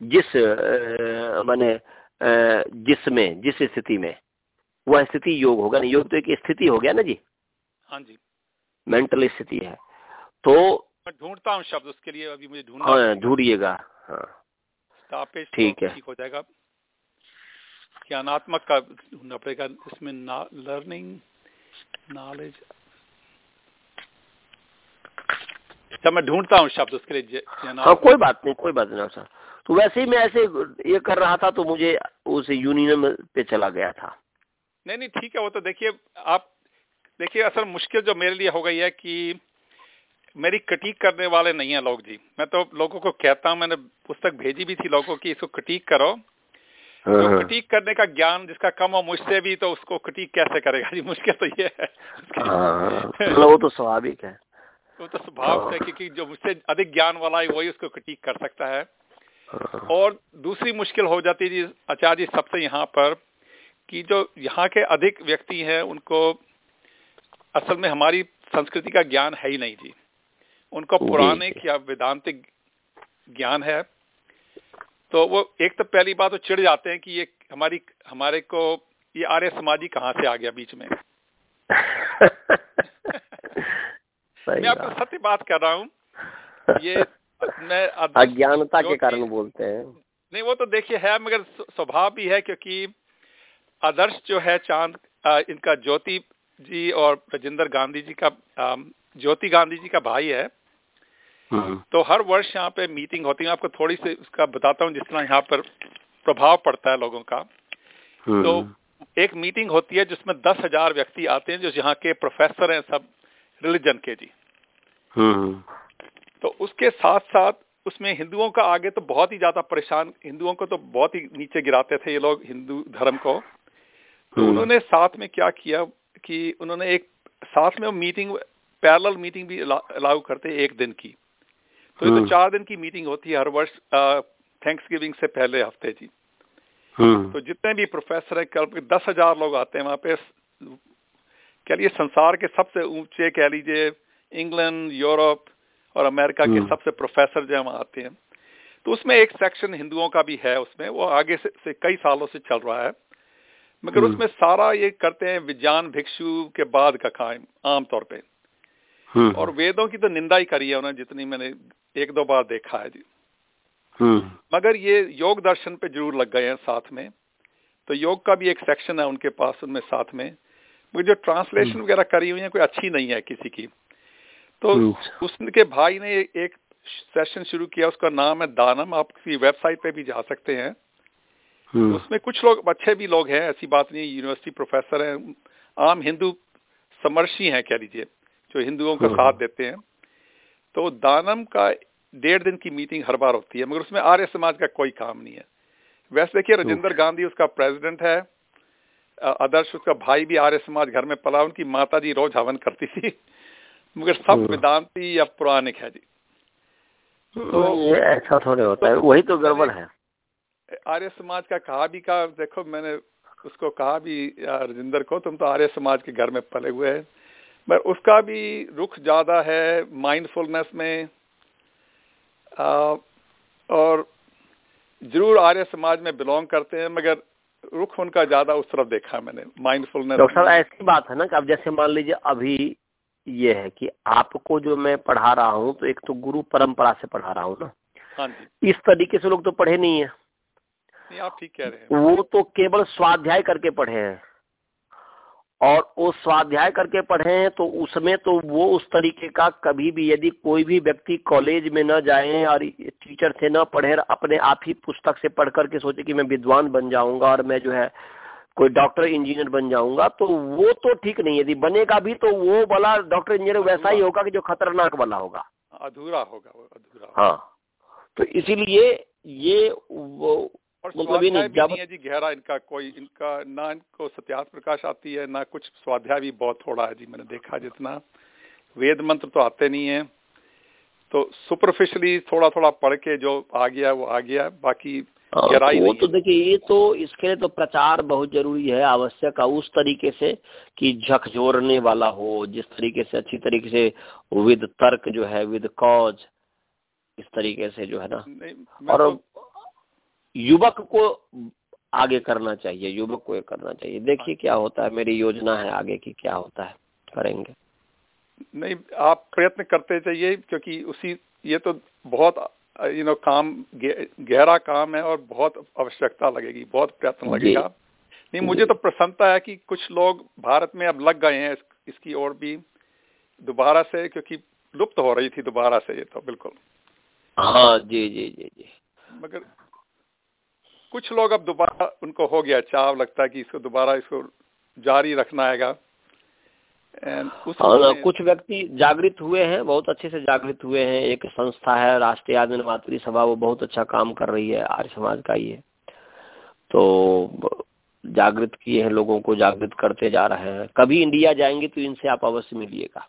जिस माने जिसमें जिस स्थिति में वह स्थिति योग होगा। ना योग तो एक स्थिति हो गया ना जी? हाँ जी। मेंटल स्थिति है। तो मैं ढूंढता हूँ शब्द उसके लिए अभी मुझे ढूंढना हाँ ढूंढिएगा हाँ। ठीक है। ठीक हो जाएगा। ज्ञानात्मक का ढूंढना पड़ेगा इसमें लर्निंग नॉलेज अच्छा मैं ढूंढता हूँ शब्द उसके लिए हाँ कोई बात नहीं कोई बात नहीं सर। तो वैसे ही मैं ऐसे ये कर रहा था तो मुझे उस यूनियन पे चला गया था। नहीं नहीं ठीक है वो तो देखिए आप देखिए असल मुश्किल जो मेरे लिए हो गई है कि मेरी कटीक करने वाले नहीं है लोग जी। मैं तो लोगों को कहता हूँ मैंने पुस्तक भेजी भी थी लोगों की इसको कटीक करो। तो हाँ। कटीक करने का ज्ञान जिसका कम हो मुझसे भी तो उसको कटीक कैसे करेगा जी? मुश्किल तो ये है। हाँ, मतलब वो तो स्वाभाविक है। वो तो स्वभाव से हाँ। क्योंकि जो मुझसे अधिक ज्ञान वाला है वही उसको कटीक कर सकता है। और दूसरी मुश्किल हो जाती है जी आचार्य जी सबसे यहाँ पर कि जो यहाँ के अधिक व्यक्ति हैं उनको असल में हमारी संस्कृति का ज्ञान है ही नहीं जी। उनको पुराने या वेदांतिक ज्ञान है। तो वो एक तो पहली बात तो चिढ़ जाते हैं कि ये हमारी हमारे को ये आर्य समाजी कहाँ से आ गया बीच में? मैं आपको सत्य बात कर रहा हूँ। ये मैं अज्ञानता के कारण बोलते हैं। नहीं वो तो देखिए है मगर स्वभाव भी है क्योंकि आदर्श जो है चाँद इनका ज्योति जी और राजेंद्र गांधी जी का ज्योति गांधी जी का भाई है। तो हर वर्ष यहाँ पे मीटिंग होती है आपको थोड़ी सी उसका बताता हूँ जिस तरह यहाँ पर प्रभाव पड़ता है लोगों का हम्म। तो एक मीटिंग होती है जिसमें दस हज़ार व्यक्ति आते हैं जो यहाँ के प्रोफेसर हैं सब रिलीजन के जी हम्म। तो उसके साथ साथ उसमें हिंदुओं का आगे तो बहुत ही ज़्यादा परेशान हिंदुओं को तो बहुत ही नीचे गिराते थे ये लोग हिंदू धर्म को तो। उन्होंने साथ में क्या किया कि उन्होंने एक साथ में मीटिंग पैरेलल मीटिंग भी अलाउ करते एक दिन की तो ये तो हम्म। चार दिन की मीटिंग होती है हर वर्ष थैंक्स गिविंग से पहले हफ़्ते जी हम्म। तो जितने भी प्रोफेसर है कल दस हज़ार लोग आते हैं वहाँ पे कह लीजिए संसार के सबसे ऊँचे कह लीजिए इंग्लैंड यूरोप और अमेरिका के हम्म। सबसे प्रोफेसर जो वहाँ आते हैं तो उसमें एक सेक्शन हिंदुओं का भी है उसमें वो आगे से, से कई सालों से चल रहा है मगर। उसमें सारा ये करते हैं विज्ञान भिक्षु के बाद का कायम आमतौर पे। और वेदों की तो निंदा ही करी है उन्होंने जितनी मैंने एक दो बार देखा है जी। मगर ये योग दर्शन पे ज़रूर लग गए हैं साथ में। तो योग का भी एक सेक्शन है उनके पास उनमें साथ में। वो जो ट्रांसलेशन हम्म। वगैरह करी हुई है कोई अच्छी नहीं है किसी की। तो हम्म। उसके भाई ने एक सेशन शुरू किया उसका नाम है दानम। आप किसी वेबसाइट पे भी जा सकते हैं। हम्म। उसमें कुछ लोग अच्छे भी लोग हैं ऐसी बात नहीं यूनिवर्सिटी प्रोफेसर हैं। आम हिंदू समर्शी हैं कह लीजिए जो हिंदुओं का साथ देते हैं। तो दानम का डेढ़ दिन की मीटिंग हर बार होती है मगर उसमें आर्य समाज का कोई काम नहीं है। वैसे देखिए राजेंद्र गांधी उसका प्रेसिडेंट है आदर्श उसका भाई भी आर्य समाज घर में पला उनकी माता जी रोज हवन करती थी मगर सब वेदांति या पुरानिक है जी। तो ये ऐसा थोड़े होता है वही तो गड़बड़ है। आर्य समाज का कहा भी कहा देखो मैंने उसको कहा भी राजेंद्र को तुम तो आर्य समाज के घर में पले हुए हैं। पर उसका भी रुख ज़्यादा है माइंडफुलनेस में। आ, और ज़रूर आर्य समाज में बिलोंग करते हैं मगर रुख उनका ज़्यादा उस तरफ़ देखा मैंने माइंडफुलनेस डॉक्टर साहब ऐसी बात है ना कि अब जैसे मान लीजिए अभी ये है कि आपको जो मैं पढ़ा रहा हूँ तो एक तो गुरु परंपरा से पढ़ा रहा हूँ ना। हाँ इस तरीके से लोग तो पढ़े नहीं है। नहीं आप ठीक कह रहे हैं। वो तो केवल स्वाध्याय करके पढ़े हैं। और वो स्वाध्याय करके पढ़े हैं तो उसमें तो वो उस तरीके का कभी भी यदि कोई भी व्यक्ति कॉलेज में न जाए और टीचर से न पढ़े अपने आप ही पुस्तक से पढ़ करके सोचे कि मैं विद्वान बन जाऊँगा और मैं जो है कोई डॉक्टर इंजीनियर बन जाऊँगा तो वो तो ठीक नहीं यदि बनेगा भी तो वो वाला डॉक्टर इंजीनियर वैसा ही होगा कि जो खतरनाक वाला होगा। अधूरा होगा वो अधूरा हाँ तो इसीलिए ये वो मतलब नहीं जब है जी गहरा इनका कोई इनका ना इनको सत्यास प्रकाश आती है ना कुछ स्वाध्याय भी बहुत थोड़ा है जी मैंने देखा जितना। वेद मंत्र तो आते नहीं है। तो सुपरफिशली थोड़ा थोड़ा पढ़ के जो आ गया वो आ गया बाकी हाँ, गहराई वो तो देखिए ये तो इसके लिए तो प्रचार बहुत ज़रूरी है आवश्यक है उस तरीके से कि झकझोरने वाला हो जिस तरीके से अच्छी तरीके से विद तर्क जो है विद कॉज इस तरीके से जो है ना। और तो, युवक को आगे करना चाहिए युवक को ये करना चाहिए। देखिए क्या होता है मेरी योजना है आगे की क्या होता है करेंगे। नहीं आप प्रयत्न करते चाहिए क्योंकि उसी ये तो बहुत यू नो काम गहरा काम है और बहुत आवश्यकता लगेगी बहुत प्रयत्न लगेगा। नहीं मुझे तो प्रसन्नता है कि कुछ लोग भारत में अब लग गए हैं इस, इसकी ओर भी दोबारा से क्योंकि लुप्त हो रही थी दोबारा से ये तो बिल्कुल। हाँ जी जी जी जी। मगर कुछ लोग अब दोबारा उनको हो गया चाव लगता है कि इसको दोबारा इसको जारी रखना है और कुछ व्यक्ति जागृत हुए हैं बहुत अच्छे से जागृत हुए हैं। एक संस्था है राष्ट्रीय आदिन मातृ सभा वो बहुत अच्छा काम कर रही है आर्य समाज का ये। तो जागृत किए हैं लोगों को जागृत करते जा रहे हैं। कभी इंडिया जाएँगे तो इनसे आप अवश्य मिलिएगा।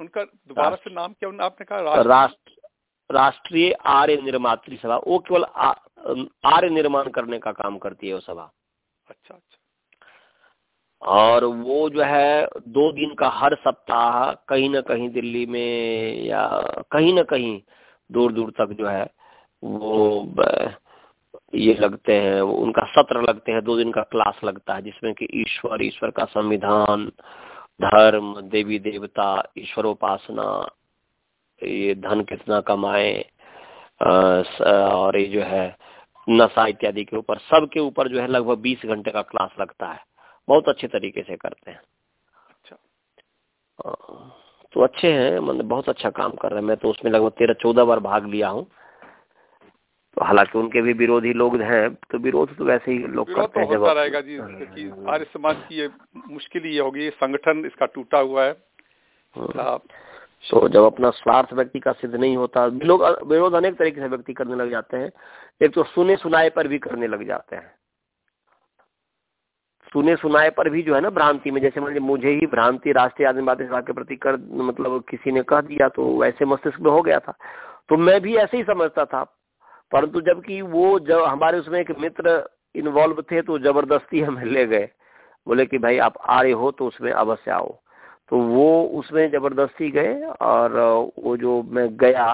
उनका दोबारा से नाम क्या आपने कहा? राष्ट्र राष्ट्रीय आर्य निर्मात्री सभा वो केवल आर्य निर्माण करने का काम करती है वो सभा। अच्छा अच्छा। और वो जो है दो दिन का हर सप्ताह कहीं ना कहीं दिल्ली में या कहीं ना कहीं दूर दूर तक जो है वो ये लगते हैं उनका सत्र लगते हैं दो दिन का क्लास लगता है जिसमें कि ईश्वर ईश्वर का संविधान धर्म देवी देवता ईश्वरोपासना ये धन कितना कमाए और ये जो है नशा इत्यादि के ऊपर सब के ऊपर जो है लगभग बीस घंटे का क्लास लगता है। बहुत अच्छे तरीके से करते हैं। अच्छा। तो अच्छे हैं मतलब बहुत अच्छा काम कर रहे हैं। मैं तो उसमें लगभग तेरह चौदह बार भाग लिया हूँ। तो हालाँकि उनके भी विरोधी लोग हैं तो विरोध तो वैसे ही लोग करते तो हैं जब रहेगा जी क्योंकि आर्य समाज की ये मुश्किल ये होगी संगठन इसका टूटा हुआ है। हाँ। तो जब अपना स्वार्थ व्यक्ति का सिद्ध नहीं होता, लोग विरोध अनेक तरीके से व्यक्ति करने लग जाते हैं। एक तो सुने सुनाए पर भी करने लग जाते हैं। सुने सुनाए पर भी जो है ना भ्रांति में, जैसे मान मुझे ही भ्रांति, राष्ट्रीय सभा के प्रति कर मतलब किसी ने कह दिया तो वैसे मस्तिष्क में हो गया था। तो मैं भी ऐसे ही समझता था। परंतु जबकि वो जब हमारे उसमें एक मित्र इन्वॉल्व थे तो ज़बरदस्ती हमें ले गए। बोले कि भाई आप आ रहे हो तो उसमें अवश्य आओ। तो वो उसमें ज़बरदस्ती गए और वो जो मैं गया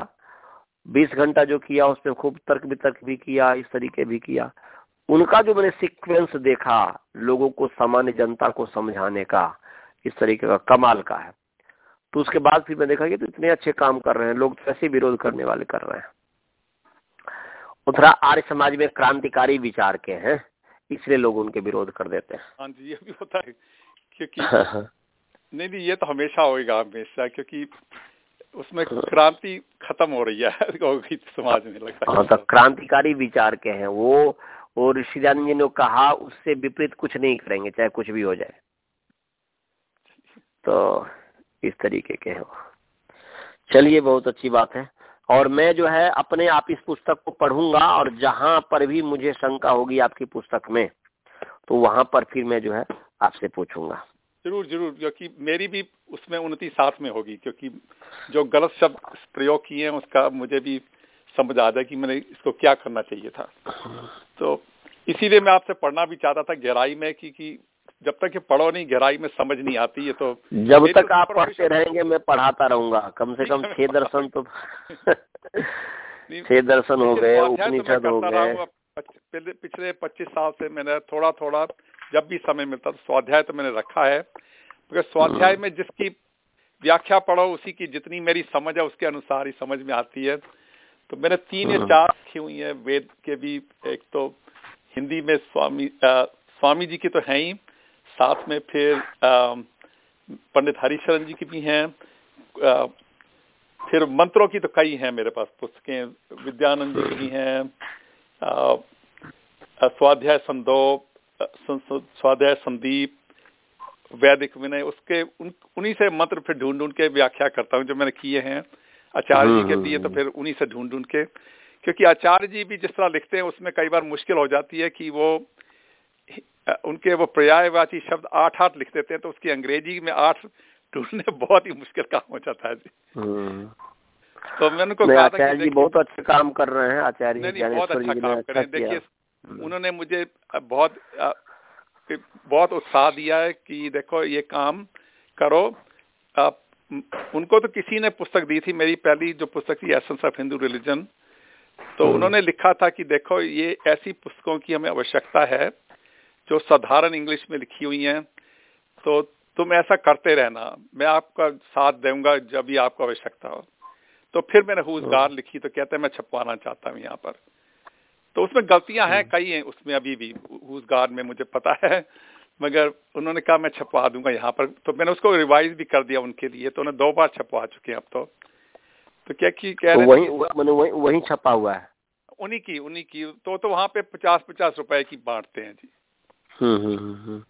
बीस घंटा जो किया उसमें खूब तर्क वितर्क भी किया इस तरीके भी किया। उनका जो मैंने सीक्वेंस देखा लोगों को सामान्य जनता को समझाने का इस तरीके का कमाल का है। तो उसके बाद फिर मैं देखा कि तो इतने अच्छे काम कर रहे हैं लोग तो ऐसे विरोध करने वाले कर रहे हैं। उतरा आर्य समाज में क्रांतिकारी विचार के हैं इसलिए लोग उनके विरोध कर देते हैं। हाँ जी ये भी होता है क्योंकि नहीं नहीं ये तो हमेशा होएगा हमेशा क्योंकि उसमें हाँ। क्रांति खत्म हो रही है समाज में लगता है। हाँ तो क्रांतिकारी विचार के हैं वो वो ऋषिदान जी ने कहा उससे विपरीत कुछ नहीं करेंगे चाहे कुछ भी हो जाए। तो इस तरीके के हैं चलिए बहुत अच्छी बात है। और मैं जो है अपने आप इस पुस्तक को पढ़ूँगा और जहाँ पर भी मुझे शंका होगी आपकी पुस्तक में तो वहाँ पर फिर मैं जो है आपसे पूछूँगा। ज़रूर ज़रूर क्योंकि मेरी भी उसमें उन्नति साथ में होगी क्योंकि जो गलत शब्द प्रयोग किए हैं उसका मुझे भी समझ आ जाए कि मैंने इसको क्या करना चाहिए था। तो इसीलिए मैं आपसे पढ़ना भी चाहता था गहराई में कि, कि जब तक ये पढ़ो नहीं गहराई में समझ नहीं आती है तो जब तक आप पढ़ते रहेंगे मैं पढ़ाता रहूँगा। कम से कम छह दर्शन तो छह दर्शन हो गए तो उपनिषद हो गए। पिछले पच्चीस साल से मैंने थोड़ा थोड़ा जब भी समय मिलता तो स्वाध्याय तो मैंने रखा है। क्योंकि स्वाध्याय में जिसकी व्याख्या पढ़ो उसी की जितनी मेरी समझ है उसके अनुसार ही समझ में आती है। तो मैंने तीन या हाँ। चार लिखी हुई है वेद के भी एक तो हिंदी में स्वामी आ, स्वामी जी की तो है ही साथ में फिर पंडित हरिशरण जी की भी हैं फिर मंत्रों की तो कई हैं मेरे पास पुस्तकें विद्यानंद जी की भी हैं स्वाध्याय संदो स्वाध्याय संदीप वैदिक विनय उसके उन, उन्हीं से मंत्र फिर ढूंढ ढूंढ के व्याख्या करता हूँ। जो मैंने किए हैं आचार्य जी के हम्म, दिए तो हम्म, फिर उन्हीं से ढूंढ ढूंढ के क्योंकि आचार्य जी भी जिस तरह लिखते हैं उसमें कई बार मुश्किल हो जाती है कि वो उनके वो पर्यायवाची शब्द आठ आठ लिख देते हैं तो उसकी अंग्रेज़ी में आठ ढूँढने बहुत ही मुश्किल काम हो जाता है जी। हम्म। तो मैंने उनको कहा था कि बहुत अच्छा काम कर रहे हैं आचार्य नहीं बहुत अच्छा काम कर। रहे हैं देखिए उन्होंने मुझे बहुत बहुत उत्साह दिया है कि देखो ये काम करो। आप उनको तो किसी ने पुस्तक दी थी मेरी पहली जो पुस्तक थी एसेंस ऑफ़ हिंदू रिलीजन तो हम्म। उन्होंने लिखा था कि देखो ये ऐसी पुस्तकों की हमें आवश्यकता है जो साधारण इंग्लिश में लिखी हुई हैं। तो तुम ऐसा करते रहना मैं आपका साथ दूँगा जब भी आपको आवश्यकता हो। तो फिर मैंने हुजगार हम्म। लिखी तो कहते हैं मैं छपवाना चाहता हूँ यहाँ पर। तो उसमें गलतियाँ हैं हम्म। कई हैं उसमें अभी भी हुजगार में मुझे पता है मगर उन्होंने कहा मैं छपवा दूँगा यहाँ पर तो मैंने उसको रिवाइज भी कर दिया उनके लिए तो उन्हें दो बार छपवा चुके हैं अब तो। तो क्या की कह तो रहे वही वही वही छपा हुआ है? उन्हीं की उन्हीं की तो तो वहाँ पे पचास पचास रुपए की बांटते हैं जी। हम्म, हम्म, हम्म,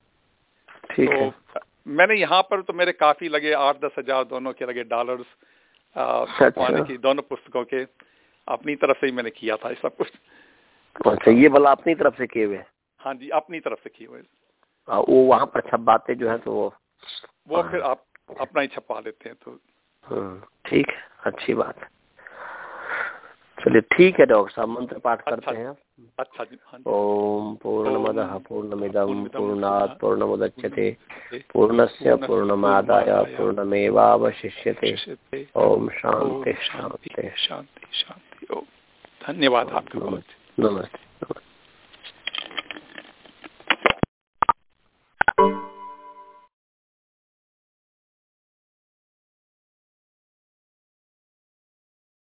ठीक तो है। मैंने यहाँ पर तो मेरे काफ़ी लगे आठ दस हज़ार दोनों के लगे डॉलर्स अच्छा। की दोनों पुस्तकों के अपनी तरफ़ से ही मैंने किया था सब कुछ। अच्छा ये वाला अपनी तरफ़ से किए हुए हाँ? जी अपनी तरफ़ से किए हुए वो वहाँ पर छपवाते जो है तो वो वो फिर आप अपना ही छपा लेते हैं तो ठीक है अच्छी बात है। चलिए ठीक है डॉक्टर साहब मंत्र पाठ अच्छा, करते हैं। अच्छा जी हाँ ओम पूर्णमद पूर्णमिदम पूर्णात् पूर्णमुदच्यते। पूर्णस्य पूर्णमादाय पूर्णमेवावशिष्यते। ओम शांति शांति शांति शांति ओम। धन्यवाद आपका। बहुत नमस्ते नमस्ते